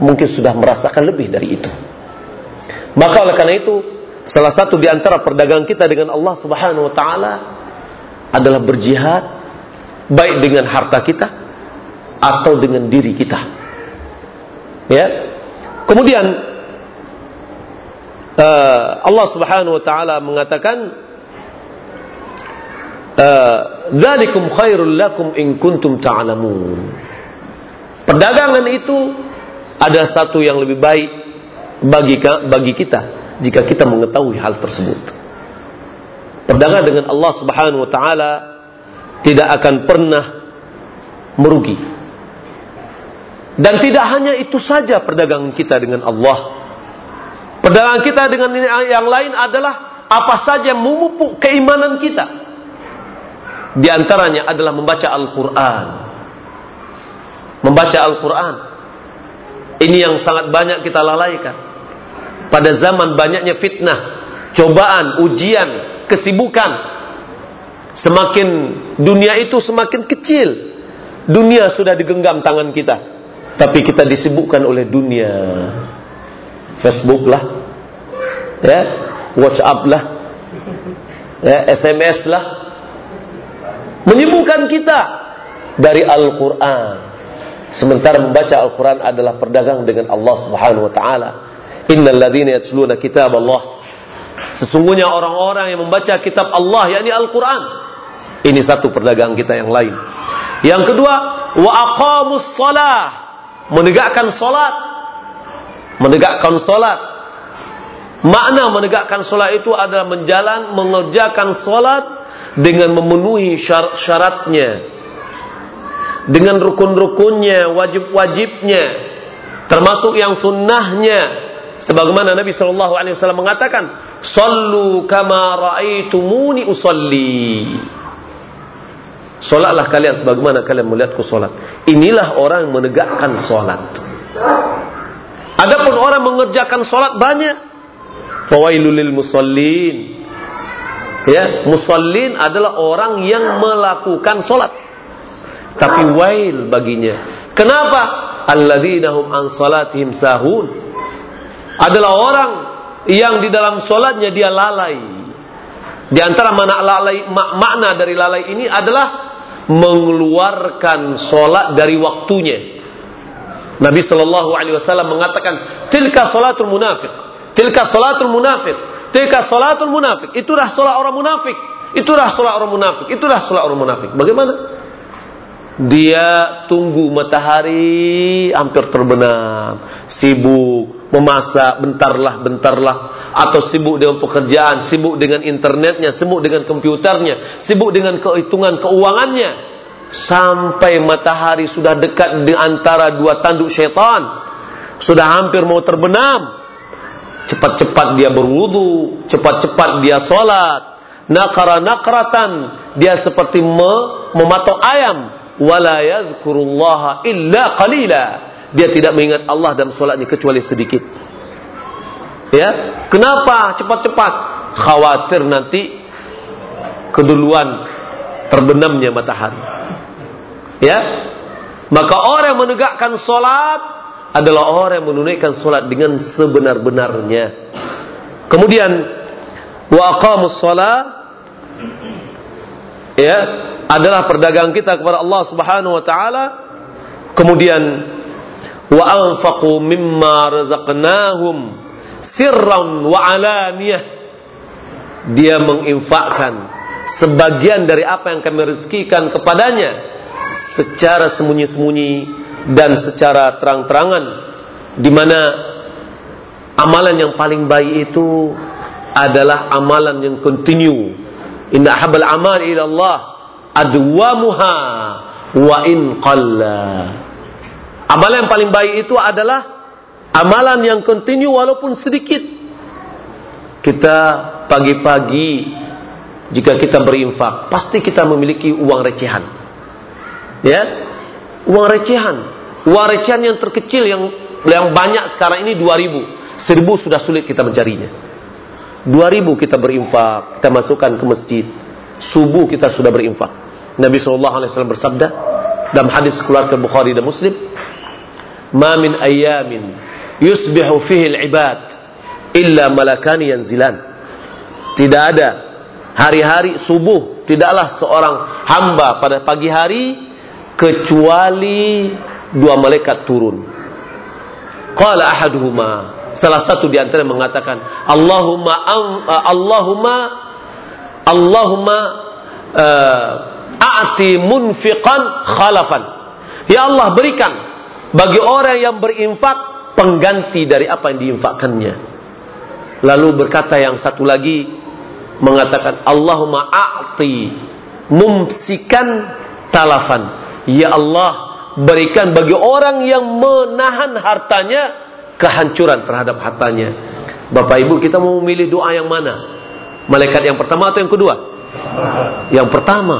mungkin sudah merasakan lebih dari itu. Maka oleh karena itu, salah satu di antara perdagangan kita dengan Allah Subhanahu wa taala adalah berjihad baik dengan harta kita atau dengan diri kita. Ya, Kemudian uh, Allah Subhanahu wa taala mengatakan dzalikum khairul lakum in kuntum ta'lamun. Perdagangan itu adalah satu yang lebih baik bagi bagi kita jika kita mengetahui hal tersebut. Perdagangan dengan Allah Subhanahu wa taala tidak akan pernah merugi. Dan tidak hanya itu saja perdagangan kita dengan Allah. Perdagangan kita dengan yang lain adalah apa saja memupuk keimanan kita. Di antaranya adalah membaca Al-Quran. Membaca Al-Quran. Ini yang sangat banyak kita lalaikan. Pada zaman banyaknya fitnah, cobaan, ujian, kesibukan. Semakin dunia itu semakin kecil. Dunia sudah digenggam tangan kita tapi kita disibukkan oleh dunia Facebook lah ya WhatsApp lah ya SMS lah menyibukkan kita dari Al-Quran. Sementara membaca Al-Quran adalah perdagang dengan Allah Subhanahu Wa Taala. Innal ladzina yatluna kitab Allah. Sesungguhnya orang-orang yang membaca kitab Allah yakni Al-Quran ini satu perdagangan kita yang lain. Yang kedua wa aqamus menegakkan solat menegakkan solat makna menegakkan solat itu adalah menjalan mengerjakan solat dengan memenuhi syarat-syaratnya dengan rukun-rukunnya wajib-wajibnya termasuk yang sunnahnya sebagaimana Nabi Shallallahu Alaihi Wasallam mengatakan sallu kama raaitumuni usalli Solatlah kalian sebagaimana kalian melihatku solat. Inilah orang yang menegakkan solat. Adapun orang mengerjakan solat banyak. Fawailul musallin. Ya, musallin adalah orang yang melakukan solat. Tapi wail baginya. Kenapa? Alladzina hum an salatihim sahun. Adalah orang yang di dalam solatnya dia lalai. Di antara mana lalai makna dari lalai ini adalah mengeluarkan solat dari waktunya. Nabi Shallallahu Alaihi Wasallam mengatakan, tilka solatul munafik, tilka solatul munafik, tilka solatul munafik. Itulah solat orang munafik, itulah solat orang munafik, itulah solat orang munafik. Bagaimana? Dia tunggu matahari hampir terbenam, sibuk, memasak, bentarlah, bentarlah, atau sibuk dengan pekerjaan, sibuk dengan internetnya, sibuk dengan komputernya, sibuk dengan kehitungan keuangannya, sampai matahari sudah dekat di antara dua tanduk syaitan, sudah hampir mau terbenam, cepat-cepat dia berwudu, cepat-cepat dia sholat, nakara nakratan, dia seperti mematok ayam, wala yadhkurullaha illa qalila. Dia tidak mengingat Allah dalam solatnya kecuali sedikit. Ya, kenapa cepat-cepat? Khawatir nanti keduluan terbenamnya matahari. Ya, maka orang yang menegakkan solat adalah orang yang menunaikan solat dengan sebenar-benarnya. Kemudian wa aqamus shalah ya adalah perdagangan kita kepada Allah Subhanahu wa taala. Kemudian wa anfaqu mimma razaqnahum sirran wa alaniyah. Dia menginfakkan sebagian dari apa yang kami rezekikan kepadanya secara sembunyi-sembunyi dan secara terang-terangan di mana amalan yang paling baik itu adalah amalan yang continue. Inna habal amal ila Allah adwamuha wa in qalla. Amalan yang paling baik itu adalah amalan yang continue walaupun sedikit. Kita pagi-pagi jika kita berinfak, pasti kita memiliki uang recehan. Ya, uang recehan, recehan yang terkecil yang yang banyak sekarang ini 2000, 1000 sudah sulit kita mencarinya. 2000 kita berinfak, kita masukkan ke masjid. Subuh kita sudah berinfak. Nabi SAW bersabda dalam hadis keluarga Bukhari dan Muslim, "Ma min ayamin yusbihu fihi al-ibad illa malakani yanzilan." Tidak ada hari-hari subuh tidaklah seorang hamba pada pagi hari kecuali dua malaikat turun. Qala ahaduhuma salah satu di antara mengatakan Allahumma uh, Allahumma Allahumma uh, a'ti munfiqan khalafan. Ya Allah berikan bagi orang yang berinfak pengganti dari apa yang diinfakkannya. Lalu berkata yang satu lagi, mengatakan Allahumma a'ti mumsikan talafan. Ya Allah, berikan bagi orang yang menahan hartanya kehancuran terhadap hartanya. Bapak Ibu, kita mau memilih doa yang mana? Malaikat yang pertama atau yang kedua? Yang pertama.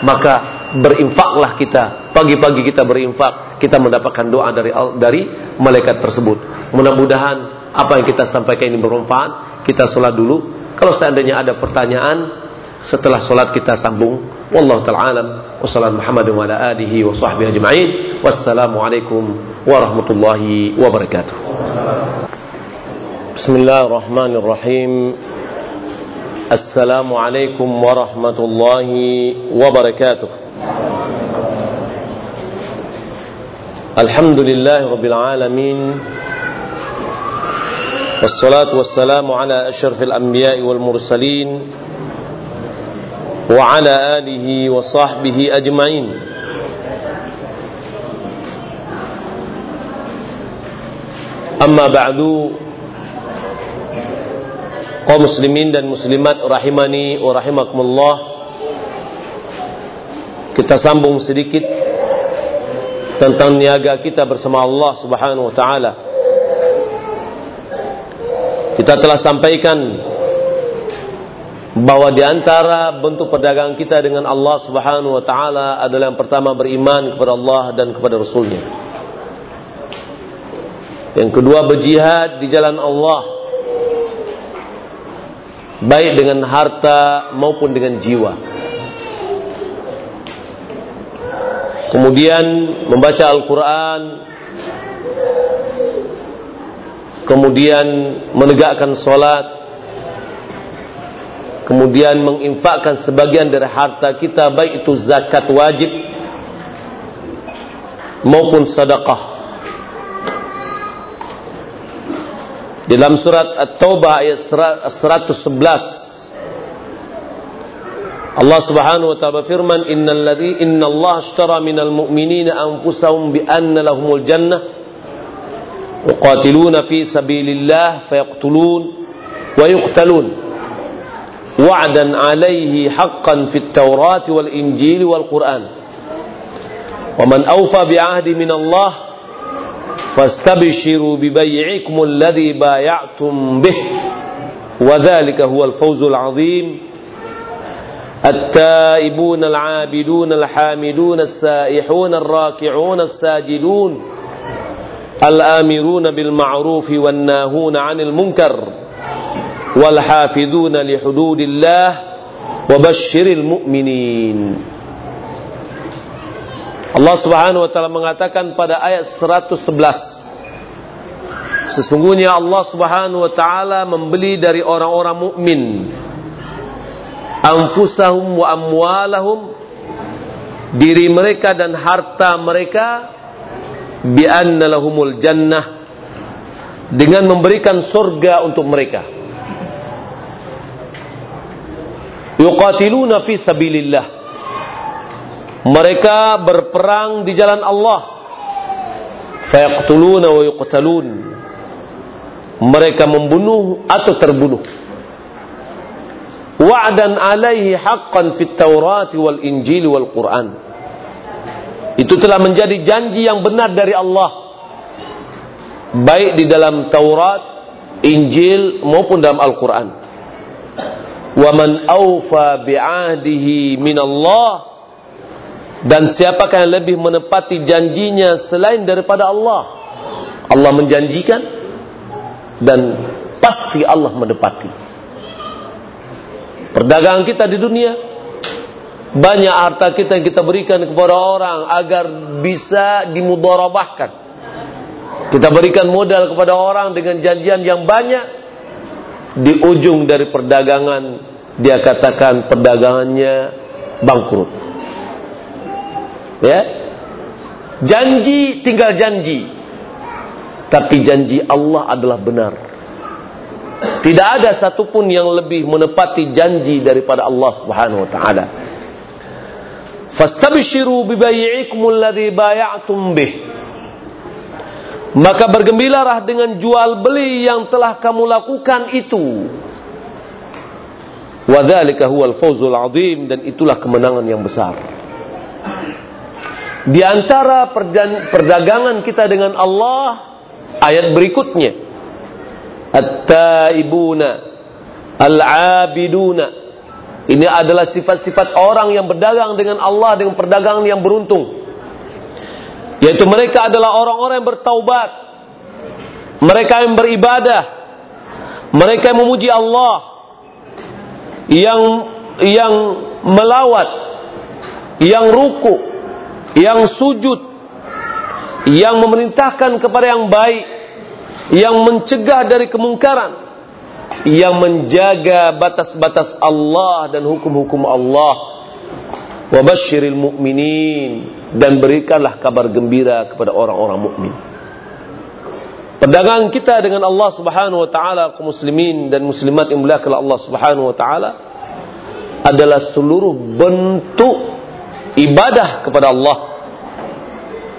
Maka berinfaklah kita. Pagi-pagi kita berinfak, kita mendapatkan doa dari dari malaikat tersebut. Mudah-mudahan apa yang kita sampaikan ini bermanfaat. Kita sholat dulu kalau seandainya ada pertanyaan setelah solat kita sambung. Wallahu taala. وصلى محمد وعلى آله وصحبه أجمعين. والسلام عليكم ورحمة الله وبركاته. بسم الله الرحمن الرحيم. السلام عليكم ورحمة الله وبركاته. الحمد لله رب العالمين. والصلاة والسلام على أشرف الأنبياء والمرسلين. وعلى آله وصحبه أجمعين أما بعد kaum muslimin dan muslimat rahimani wa rahimakumullah kita sambung sedikit tentang niaga kita bersama Allah Subhanahu wa taala kita telah sampaikan bahwa di antara bentuk perdagangan kita dengan Allah Subhanahu wa taala adalah yang pertama beriman kepada Allah dan kepada Rasulnya. Yang kedua berjihad di jalan Allah baik dengan harta maupun dengan jiwa. Kemudian membaca Al-Qur'an kemudian menegakkan solat, kemudian menginfakkan sebagian dari harta kita baik itu zakat wajib maupun sedekah. Dalam surat At-Taubah ayat 111 Allah Subhanahu wa taala berfirman innal ladzi innallaha ashtara minal mu'minina anfusahum bi anna lahumul jannah يقاتلون في سبيل الله فيقتلون ويقتلون وعدا عليه حقا في التوراة والإنجيل والقرآن. ومن أوفى بعهد من الله فاستبشروا ببيعكم الذي بايعتم به. وذلك هو الفوز العظيم. التائبون العابدون الحامدون السائحون الراكعون الساجدون الآمرون بالمعروف والناهون عن المنكر. wal hafiduna li mu'minin Allah Subhanahu wa taala mengatakan pada ayat 111 Sesungguhnya Allah Subhanahu wa taala membeli dari orang-orang mukmin anfusahum wa amwalahum diri mereka dan harta mereka bi jannah dengan memberikan surga untuk mereka. Yuqatiluna fi sabilillah. Mereka berperang di jalan Allah. Fayaqtuluna wa yuqtalun. Mereka membunuh atau terbunuh. Wa'dan alaihi haqqan fit Taurat wal Injil wal Quran. Itu telah menjadi janji yang benar dari Allah baik di dalam Taurat, Injil maupun dalam Al-Qur'an. Wa man awfa bi'ahdihi min Allah dan siapakah yang lebih menepati janjinya selain daripada Allah? Allah menjanjikan dan pasti Allah menepati. Perdagangan kita di dunia banyak harta kita yang kita berikan kepada orang agar bisa dimudharabahkan kita berikan modal kepada orang dengan janjian yang banyak. Di ujung dari perdagangan dia katakan perdagangannya bangkrut. Ya. Janji tinggal janji. Tapi janji Allah adalah benar. Tidak ada satupun yang lebih menepati janji daripada Allah Subhanahu wa taala. Fastabshiru bibay'ikum alladhi bay'atum bih maka bergembiralah dengan jual beli yang telah kamu lakukan itu. Wadzalika huwal fawzul azim dan itulah kemenangan yang besar. Di antara perdagangan kita dengan Allah ayat berikutnya At-taibuna al-abiduna ini adalah sifat-sifat orang yang berdagang dengan Allah dengan perdagangan yang beruntung. Yaitu mereka adalah orang-orang yang bertaubat. Mereka yang beribadah. Mereka yang memuji Allah. Yang yang melawat. Yang ruku. Yang sujud. Yang memerintahkan kepada yang baik. Yang mencegah dari kemungkaran. Yang menjaga batas-batas Allah dan hukum-hukum Allah Wabashiril mu'minin dan berikanlah kabar gembira kepada orang-orang mukmin. Perdagangan kita dengan Allah Subhanahu wa taala kaum muslimin dan muslimat yang muliakan Allah Subhanahu wa taala adalah seluruh bentuk ibadah kepada Allah.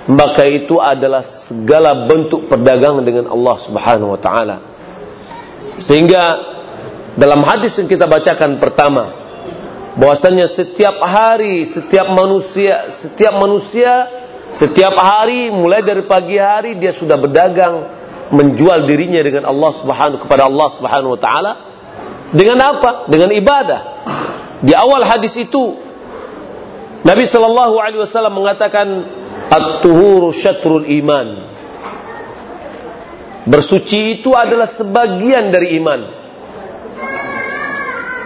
Maka itu adalah segala bentuk perdagangan dengan Allah Subhanahu wa taala. Sehingga dalam hadis yang kita bacakan pertama bahwasanya setiap hari setiap manusia setiap manusia setiap hari mulai dari pagi hari dia sudah berdagang menjual dirinya dengan Allah Subhanahu kepada Allah Subhanahu wa taala dengan apa? Dengan ibadah. Di awal hadis itu Nabi sallallahu alaihi wasallam mengatakan at-tuhuru syatrul iman. Bersuci itu adalah sebagian dari iman.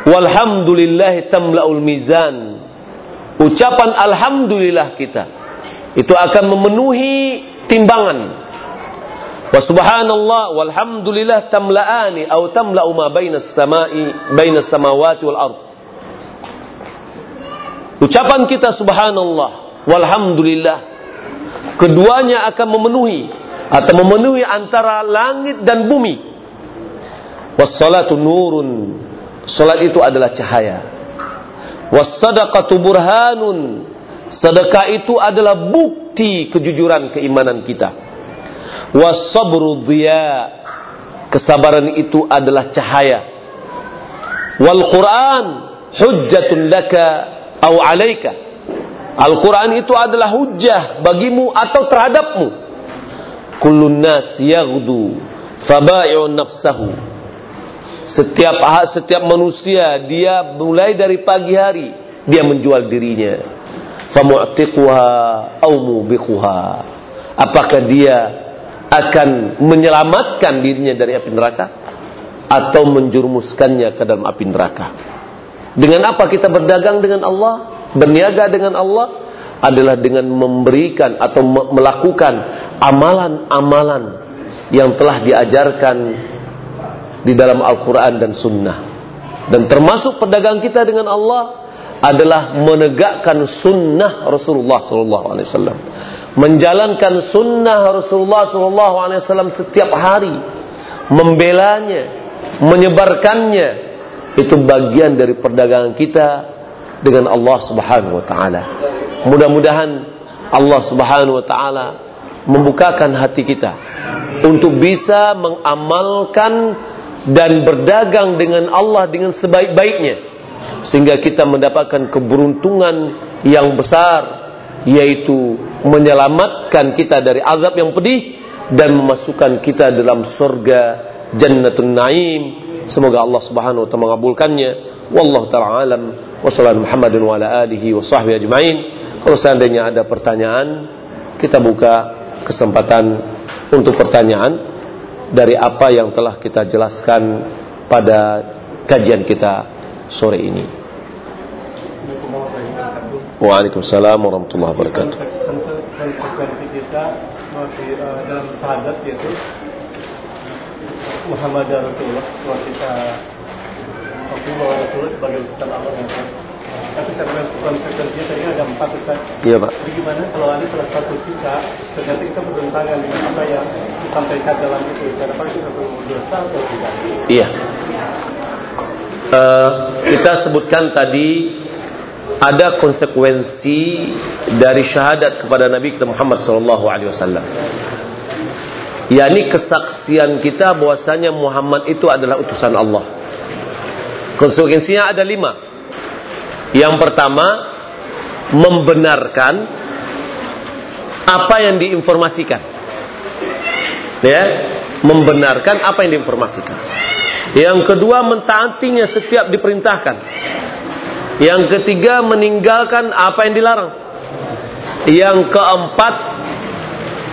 Walhamdulillah tamla'ul mizan. Ucapan alhamdulillah kita itu akan memenuhi timbangan. Wa subhanallah walhamdulillah tamla'ani atau tamla'u ma bainas samai bainas samawati wal ard. Ucapan kita subhanallah walhamdulillah keduanya akan memenuhi atau memenuhi antara langit dan bumi. Wassalatu nurun Salat itu adalah cahaya. Wassadaqatu burhanun. Sedekah itu adalah bukti kejujuran keimanan kita. Wassabru dhiya. Kesabaran itu adalah cahaya. Wal Quran hujjatun laka au alaika. Al-Quran itu adalah hujjah bagimu atau terhadapmu. Kullun nas yaghdu fabai'un nafsahu setiap setiap manusia dia mulai dari pagi hari dia menjual dirinya. Famu'tiquha au mubiquha. Apakah dia akan menyelamatkan dirinya dari api neraka atau menjurumuskannya ke dalam api neraka? Dengan apa kita berdagang dengan Allah, berniaga dengan Allah adalah dengan memberikan atau melakukan amalan-amalan yang telah diajarkan di dalam Al-Quran dan Sunnah. Dan termasuk pedagang kita dengan Allah adalah menegakkan sunnah Rasulullah Wasallam, menjalankan sunnah Rasulullah Wasallam setiap hari, membelanya, menyebarkannya. Itu bagian dari perdagangan kita dengan Allah Subhanahu Wa Taala. Mudah-mudahan Allah Subhanahu Wa Taala membukakan hati kita untuk bisa mengamalkan dan berdagang dengan Allah dengan sebaik-baiknya sehingga kita mendapatkan keberuntungan yang besar yaitu menyelamatkan kita dari azab yang pedih dan memasukkan kita dalam surga Jannatun Naim. Semoga Allah Subhanahu wa taala mengabulkannya. Wallahu taala alam. Wa sallallahu Muhammadin wa ala alihi wa ajmain. Kalau seandainya ada pertanyaan kita buka kesempatan untuk pertanyaan dari apa yang telah kita jelaskan pada kajian kita sore ini. Waalaikumsalam warahmatullahi wabarakatuh. Konsekuensi kita eh, dalam sahadat yaitu Muhammad Rasulullah bahwa kita mengakui bahwa Rasulullah sebagai utusan Allah yang tapi konsekuensinya tadi ada empat Ustaz. Iya Pak. Jadi gimana kalau ada salah satu kita ternyata kita bertentangan dengan apa yang disampaikan dalam itu. Kenapa kita berdosa atau tidak? Iya. Uh, kita sebutkan tadi ada konsekuensi dari syahadat kepada Nabi kita Muhammad sallallahu alaihi wasallam. yakni kesaksian kita bahwasanya Muhammad itu adalah utusan Allah. Konsekuensinya ada lima. Yang pertama, membenarkan apa yang diinformasikan. Ya, membenarkan apa yang diinformasikan. Yang kedua, mentaatinya setiap diperintahkan. Yang ketiga, meninggalkan apa yang dilarang. Yang keempat,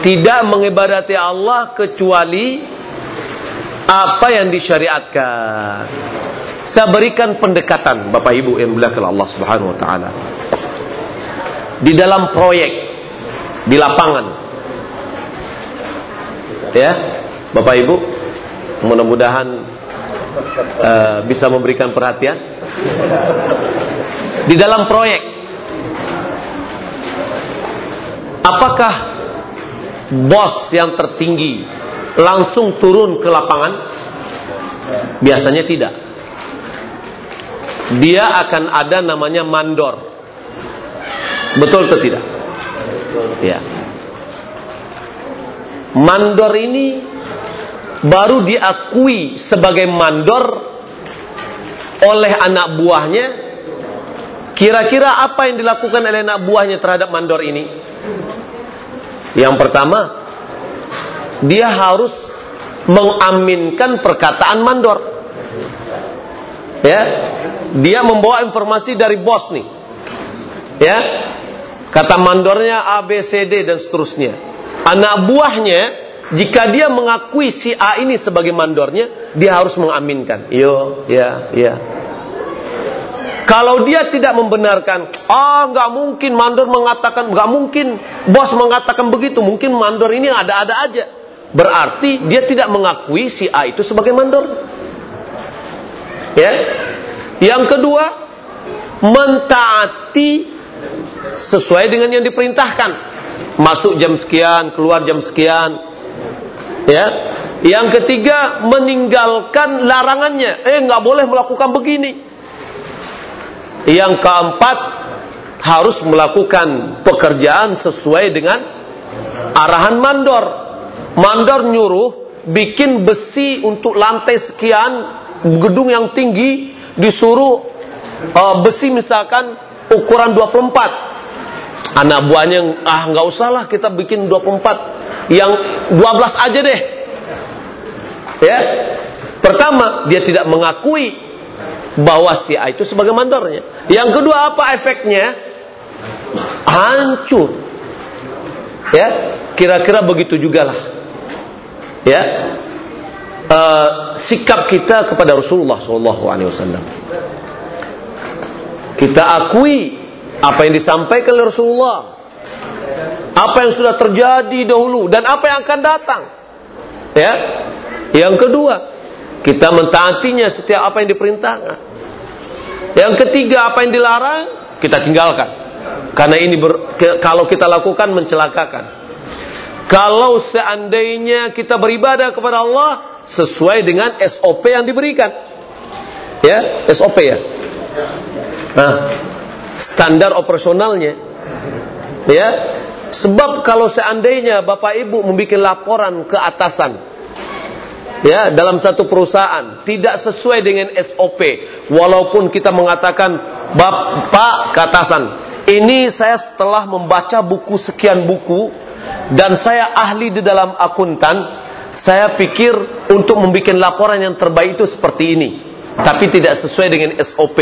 tidak mengibadati Allah kecuali apa yang disyariatkan. Saya berikan pendekatan Bapak Ibu yang belakang Allah Subhanahu wa taala. Di dalam proyek di lapangan. Ya, Bapak Ibu, mudah-mudahan uh, bisa memberikan perhatian. Di dalam proyek Apakah bos yang tertinggi langsung turun ke lapangan? Biasanya tidak dia akan ada namanya mandor. Betul atau tidak? Ya. Mandor ini baru diakui sebagai mandor oleh anak buahnya. Kira-kira apa yang dilakukan oleh anak buahnya terhadap mandor ini? Yang pertama, dia harus mengaminkan perkataan mandor. Ya, dia membawa informasi dari bos nih. Ya. Kata mandornya A, B, C, D dan seterusnya. Anak buahnya jika dia mengakui si A ini sebagai mandornya, dia harus mengaminkan. Yo, ya, ya. Kalau dia tidak membenarkan, ah oh, nggak mungkin mandor mengatakan, nggak mungkin bos mengatakan begitu, mungkin mandor ini ada-ada aja. Berarti dia tidak mengakui si A itu sebagai mandor. Ya, yang kedua, mentaati sesuai dengan yang diperintahkan. Masuk jam sekian, keluar jam sekian. Ya. Yang ketiga, meninggalkan larangannya. Eh, nggak boleh melakukan begini. Yang keempat, harus melakukan pekerjaan sesuai dengan arahan mandor. Mandor nyuruh bikin besi untuk lantai sekian, gedung yang tinggi, disuruh uh, besi misalkan ukuran 24 anak buahnya ah nggak usahlah kita bikin 24 yang 12 aja deh. Ya. Pertama dia tidak mengakui bahwa si A itu sebagai mandornya. Yang kedua apa efeknya? Hancur. Ya. Kira-kira begitu juga lah ya. Uh, sikap kita kepada Rasulullah SAW. Kita akui apa yang disampaikan oleh Rasulullah, apa yang sudah terjadi dahulu dan apa yang akan datang. Ya. Yang kedua, kita mentaatinya setiap apa yang diperintahkan. Yang ketiga, apa yang dilarang, kita tinggalkan. Karena ini ber, ke, kalau kita lakukan mencelakakan. Kalau seandainya kita beribadah kepada Allah sesuai dengan SOP yang diberikan. Ya, SOP ya. Nah, standar operasionalnya. Ya. Sebab kalau seandainya Bapak Ibu membuat laporan ke atasan ya dalam satu perusahaan tidak sesuai dengan SOP walaupun kita mengatakan Bapak ke atasan ini saya setelah membaca buku sekian buku dan saya ahli di dalam akuntan saya pikir untuk membuat laporan yang terbaik itu seperti ini tapi tidak sesuai dengan SOP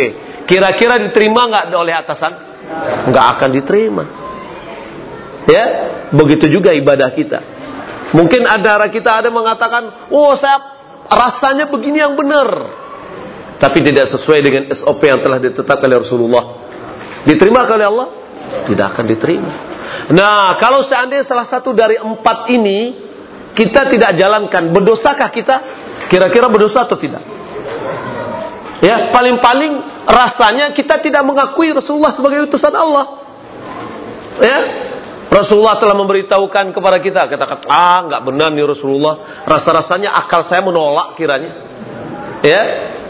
kira-kira diterima nggak oleh atasan nggak akan diterima Ya, begitu juga ibadah kita. Mungkin ada kita ada mengatakan, "Oh, saya rasanya begini yang benar." Tapi tidak sesuai dengan SOP yang telah ditetapkan oleh Rasulullah. Diterima oleh Allah? Tidak akan diterima. Nah, kalau seandainya salah satu dari empat ini kita tidak jalankan, berdosakah kita? Kira-kira berdosa atau tidak? Ya, paling-paling rasanya kita tidak mengakui Rasulullah sebagai utusan Allah. Ya, Rasulullah telah memberitahukan kepada kita, katakan, ah nggak benar nih Rasulullah, rasa-rasanya akal saya menolak kiranya. Ya,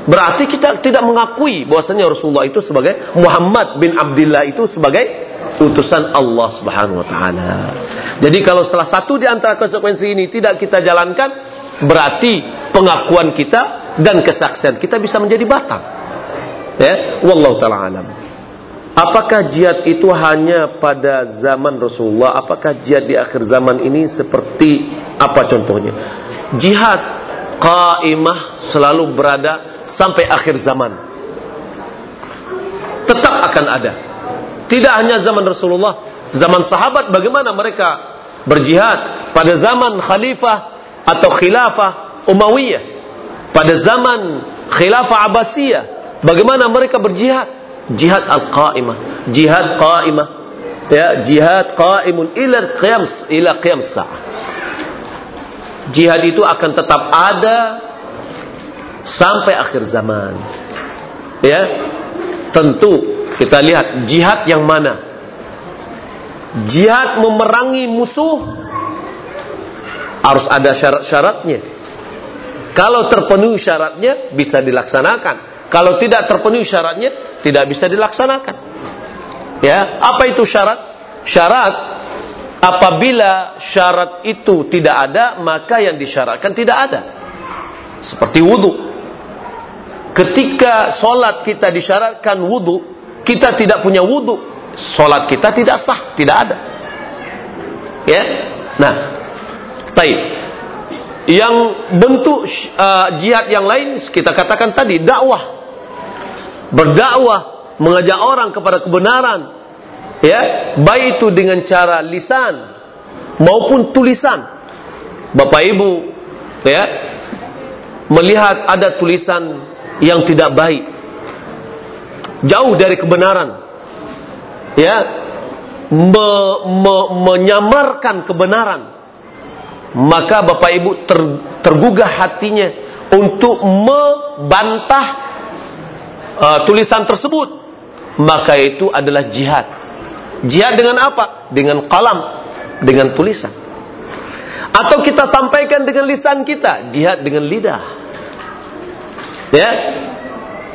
berarti kita tidak mengakui bahwasanya Rasulullah itu sebagai Muhammad bin Abdullah itu sebagai utusan Allah Subhanahu wa taala. Jadi kalau salah satu di antara konsekuensi ini tidak kita jalankan, berarti pengakuan kita dan kesaksian kita bisa menjadi batal. Ya, wallahu taala alam. Apakah jihad itu hanya pada zaman Rasulullah? Apakah jihad di akhir zaman ini seperti apa contohnya? Jihad qaimah selalu berada sampai akhir zaman. Tetap akan ada. Tidak hanya zaman Rasulullah, zaman sahabat bagaimana mereka berjihad pada zaman khalifah atau khilafah Umayyah, pada zaman khilafah Abbasiyah, bagaimana mereka berjihad? jihad al-qaimah. Jihad qaimah. Ya jihad qaimun ila qiyam ila qiyam sa'ah. Jihad itu akan tetap ada sampai akhir zaman. Ya tentu kita lihat jihad yang mana? Jihad memerangi musuh harus ada syarat-syaratnya. Kalau terpenuhi syaratnya bisa dilaksanakan kalau tidak terpenuhi syaratnya, tidak bisa dilaksanakan. Ya, apa itu syarat? Syarat apabila syarat itu tidak ada, maka yang disyaratkan tidak ada. Seperti wudhu. Ketika solat kita disyaratkan wudhu, kita tidak punya wudhu, solat kita tidak sah, tidak ada. Ya, nah, taib. Yang bentuk uh, jihad yang lain kita katakan tadi dakwah berdakwah, mengajak orang kepada kebenaran. Ya, baik itu dengan cara lisan maupun tulisan. Bapak Ibu, ya, melihat ada tulisan yang tidak baik. Jauh dari kebenaran. Ya, me, me, menyamarkan kebenaran. Maka Bapak Ibu ter, tergugah hatinya untuk membantah uh, tulisan tersebut maka itu adalah jihad. Jihad dengan apa? Dengan kalam dengan tulisan. Atau kita sampaikan dengan lisan kita jihad dengan lidah. Ya?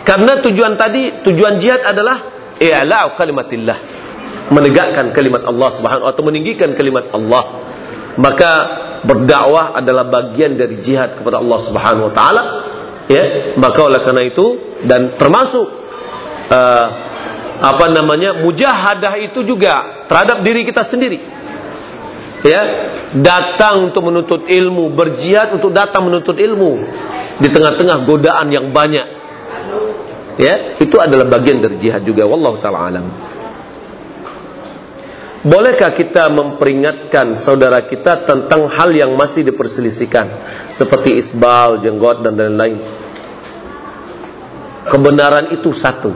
Karena tujuan tadi tujuan jihad adalah i'la'u kalimatillah. Menegakkan kalimat Allah Subhanahu atau meninggikan kalimat Allah. Maka berdakwah adalah bagian dari jihad kepada Allah Subhanahu wa taala ya maka oleh karena itu dan termasuk uh, apa namanya mujahadah itu juga terhadap diri kita sendiri. Ya datang untuk menuntut ilmu berjihad untuk datang menuntut ilmu di tengah-tengah godaan yang banyak. Ya itu adalah bagian dari jihad juga wallahu taala alam Bolehkah kita memperingatkan saudara kita tentang hal yang masih diperselisihkan seperti isbal, jenggot dan lain-lain? Kebenaran itu satu.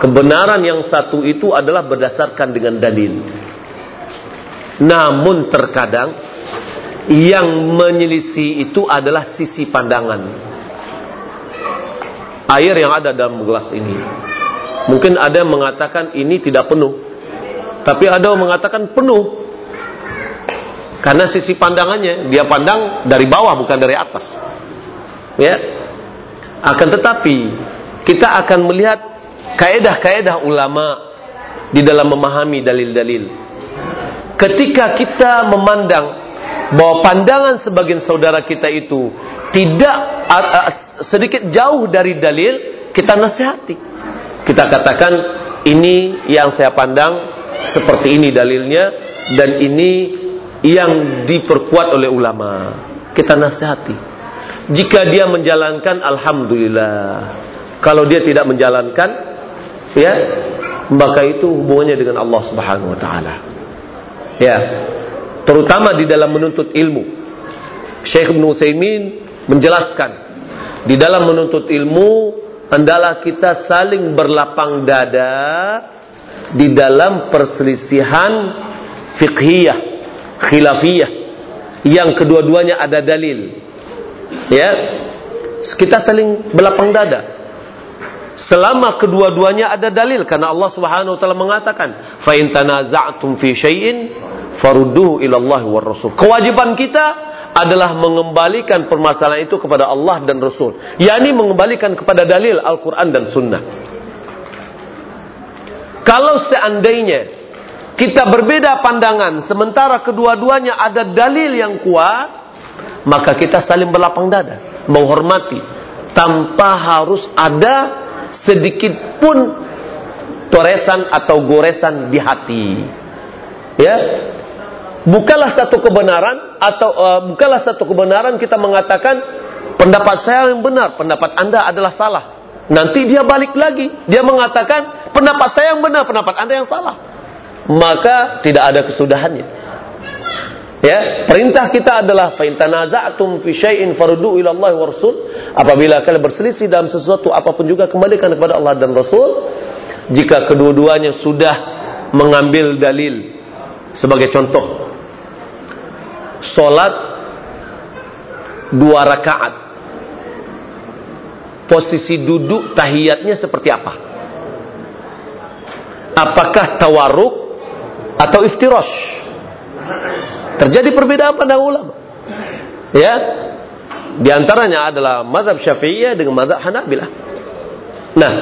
Kebenaran yang satu itu adalah berdasarkan dengan dalil. Namun terkadang Yang menyelisih itu adalah sisi pandangan. Air yang ada dalam gelas ini. Mungkin ada yang mengatakan ini tidak penuh. Tapi ada yang mengatakan penuh. Karena sisi pandangannya, dia pandang dari bawah bukan dari atas. Ya. Akan tetapi kita akan melihat kaedah-kaedah ulama di dalam memahami dalil-dalil. Ketika kita memandang bahwa pandangan sebagian saudara kita itu tidak sedikit jauh dari dalil, kita nasihati. Kita katakan ini yang saya pandang seperti ini dalilnya dan ini yang diperkuat oleh ulama. Kita nasihati. Jika dia menjalankan alhamdulillah. Kalau dia tidak menjalankan ya, maka itu hubungannya dengan Allah Subhanahu wa taala. Ya. Terutama di dalam menuntut ilmu. Syekh Ibn Utsaimin menjelaskan di dalam menuntut ilmu hendaklah kita saling berlapang dada di dalam perselisihan fiqhiyah, khilafiyah yang kedua-duanya ada dalil. Ya. Kita saling berlapang dada. Selama kedua-duanya ada dalil karena Allah Subhanahu wa taala mengatakan, "Fa in tanaza'tum fi syai'in farudduhu ila Allah war Rasul." Kewajiban kita adalah mengembalikan permasalahan itu kepada Allah dan Rasul, yakni mengembalikan kepada dalil Al-Qur'an dan Sunnah. Kalau seandainya kita berbeda pandangan sementara kedua-duanya ada dalil yang kuat, maka kita saling berlapang dada, menghormati tanpa harus ada sedikit pun toresan atau goresan di hati. Ya. Bukalah satu kebenaran atau uh, bukalah satu kebenaran kita mengatakan pendapat saya yang benar, pendapat Anda adalah salah. Nanti dia balik lagi, dia mengatakan pendapat saya yang benar, pendapat Anda yang salah. Maka tidak ada kesudahannya. Ya, perintah kita adalah fa in tanaza'tum fi syai'in faruddu ila wa Rasul. Apabila kalian berselisih dalam sesuatu apa pun juga kembalikan kepada Allah dan Rasul. Jika kedua-duanya sudah mengambil dalil sebagai contoh salat dua rakaat posisi duduk tahiyatnya seperti apa apakah tawaruk atau iftirash Terjadi perbedaan pada ulama. Ya. Di antaranya adalah mazhab Syafi'iyah dengan mazhab Hanabilah. Nah,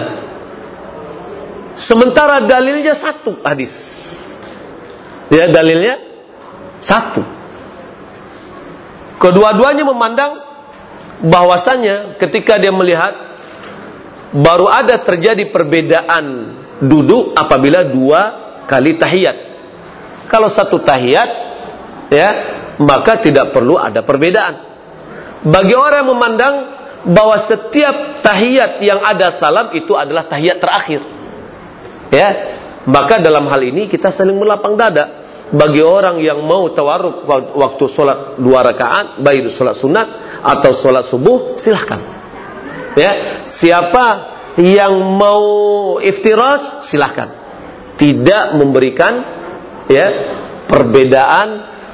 sementara dalilnya satu hadis. Ya, dalilnya satu. Kedua-duanya memandang bahwasannya ketika dia melihat baru ada terjadi perbedaan duduk apabila dua kali tahiyat. Kalau satu tahiyat ya maka tidak perlu ada perbedaan. Bagi orang yang memandang bahwa setiap tahiyat yang ada salam itu adalah tahiyat terakhir ya maka dalam hal ini kita saling melapang dada. Bagi orang yang mau tawaruk waktu sholat dua rakaat baik sholat sunat atau sholat subuh silahkan. Ya siapa yang mau iftiras silahkan. Tidak memberikan ya perbedaan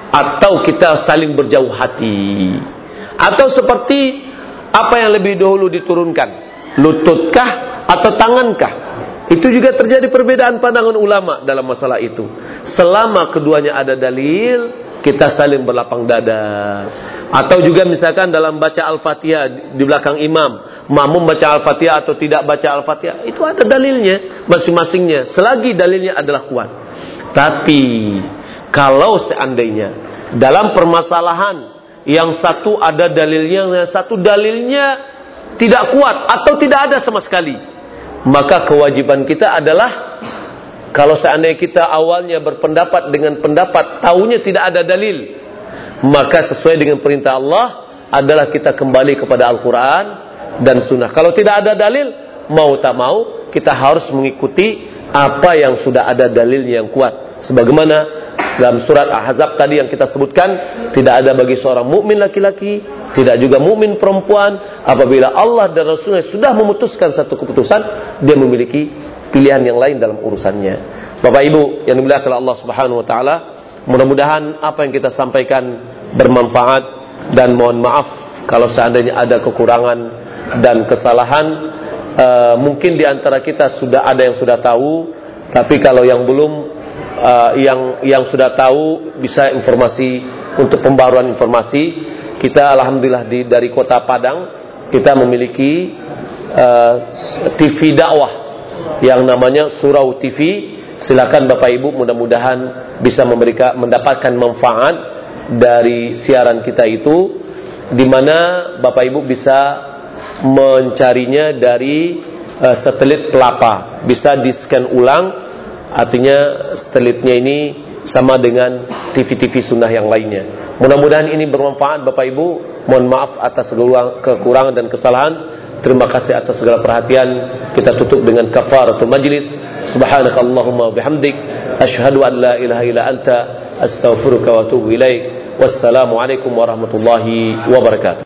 atau kita saling berjauh hati. Atau seperti apa yang lebih dahulu diturunkan? Lututkah atau tangankah? Itu juga terjadi perbedaan pandangan ulama dalam masalah itu. Selama keduanya ada dalil kita saling berlapang dada atau juga misalkan dalam baca Al-Fatihah di belakang imam makmum baca Al-Fatihah atau tidak baca Al-Fatihah itu ada dalilnya masing-masingnya. Selagi dalilnya adalah kuat. Tapi kalau seandainya dalam permasalahan yang satu ada dalilnya, yang satu dalilnya tidak kuat atau tidak ada sama sekali, maka kewajiban kita adalah kalau seandainya kita awalnya berpendapat dengan pendapat tahunya tidak ada dalil, maka sesuai dengan perintah Allah adalah kita kembali kepada Al-Quran dan Sunnah. Kalau tidak ada dalil, mau tak mau kita harus mengikuti apa yang sudah ada dalilnya yang kuat. Sebagaimana dalam surat Ahzab tadi yang kita sebutkan tidak ada bagi seorang mukmin laki-laki tidak juga mukmin perempuan apabila Allah dan Rasulnya sudah memutuskan satu keputusan dia memiliki pilihan yang lain dalam urusannya Bapak Ibu yang dimuliakan Allah Subhanahu wa taala mudah-mudahan apa yang kita sampaikan bermanfaat dan mohon maaf kalau seandainya ada kekurangan dan kesalahan. Uh, mungkin di antara kita sudah ada yang sudah tahu tapi kalau yang belum uh, yang yang sudah tahu bisa informasi untuk pembaruan informasi. Kita alhamdulillah di dari kota Padang kita memiliki uh, TV dakwah yang namanya Surau TV silakan Bapak Ibu mudah-mudahan bisa memberikan mendapatkan manfaat dari siaran kita itu di mana Bapak Ibu bisa mencarinya dari uh, satelit pelapa bisa di scan ulang artinya satelitnya ini sama dengan TV-TV sunnah yang lainnya. Mudah-mudahan ini bermanfaat Bapak Ibu. Mohon maaf atas kekurangan dan kesalahan Terima kasih atas segala perhatian. Kita tutup dengan kafaratul majlis. Subhanakallahumma bihamdik asyhadu an la ilaha illa anta astaghfiruka wa atubu ilaik. Wassalamu alaikum warahmatullahi wabarakatuh.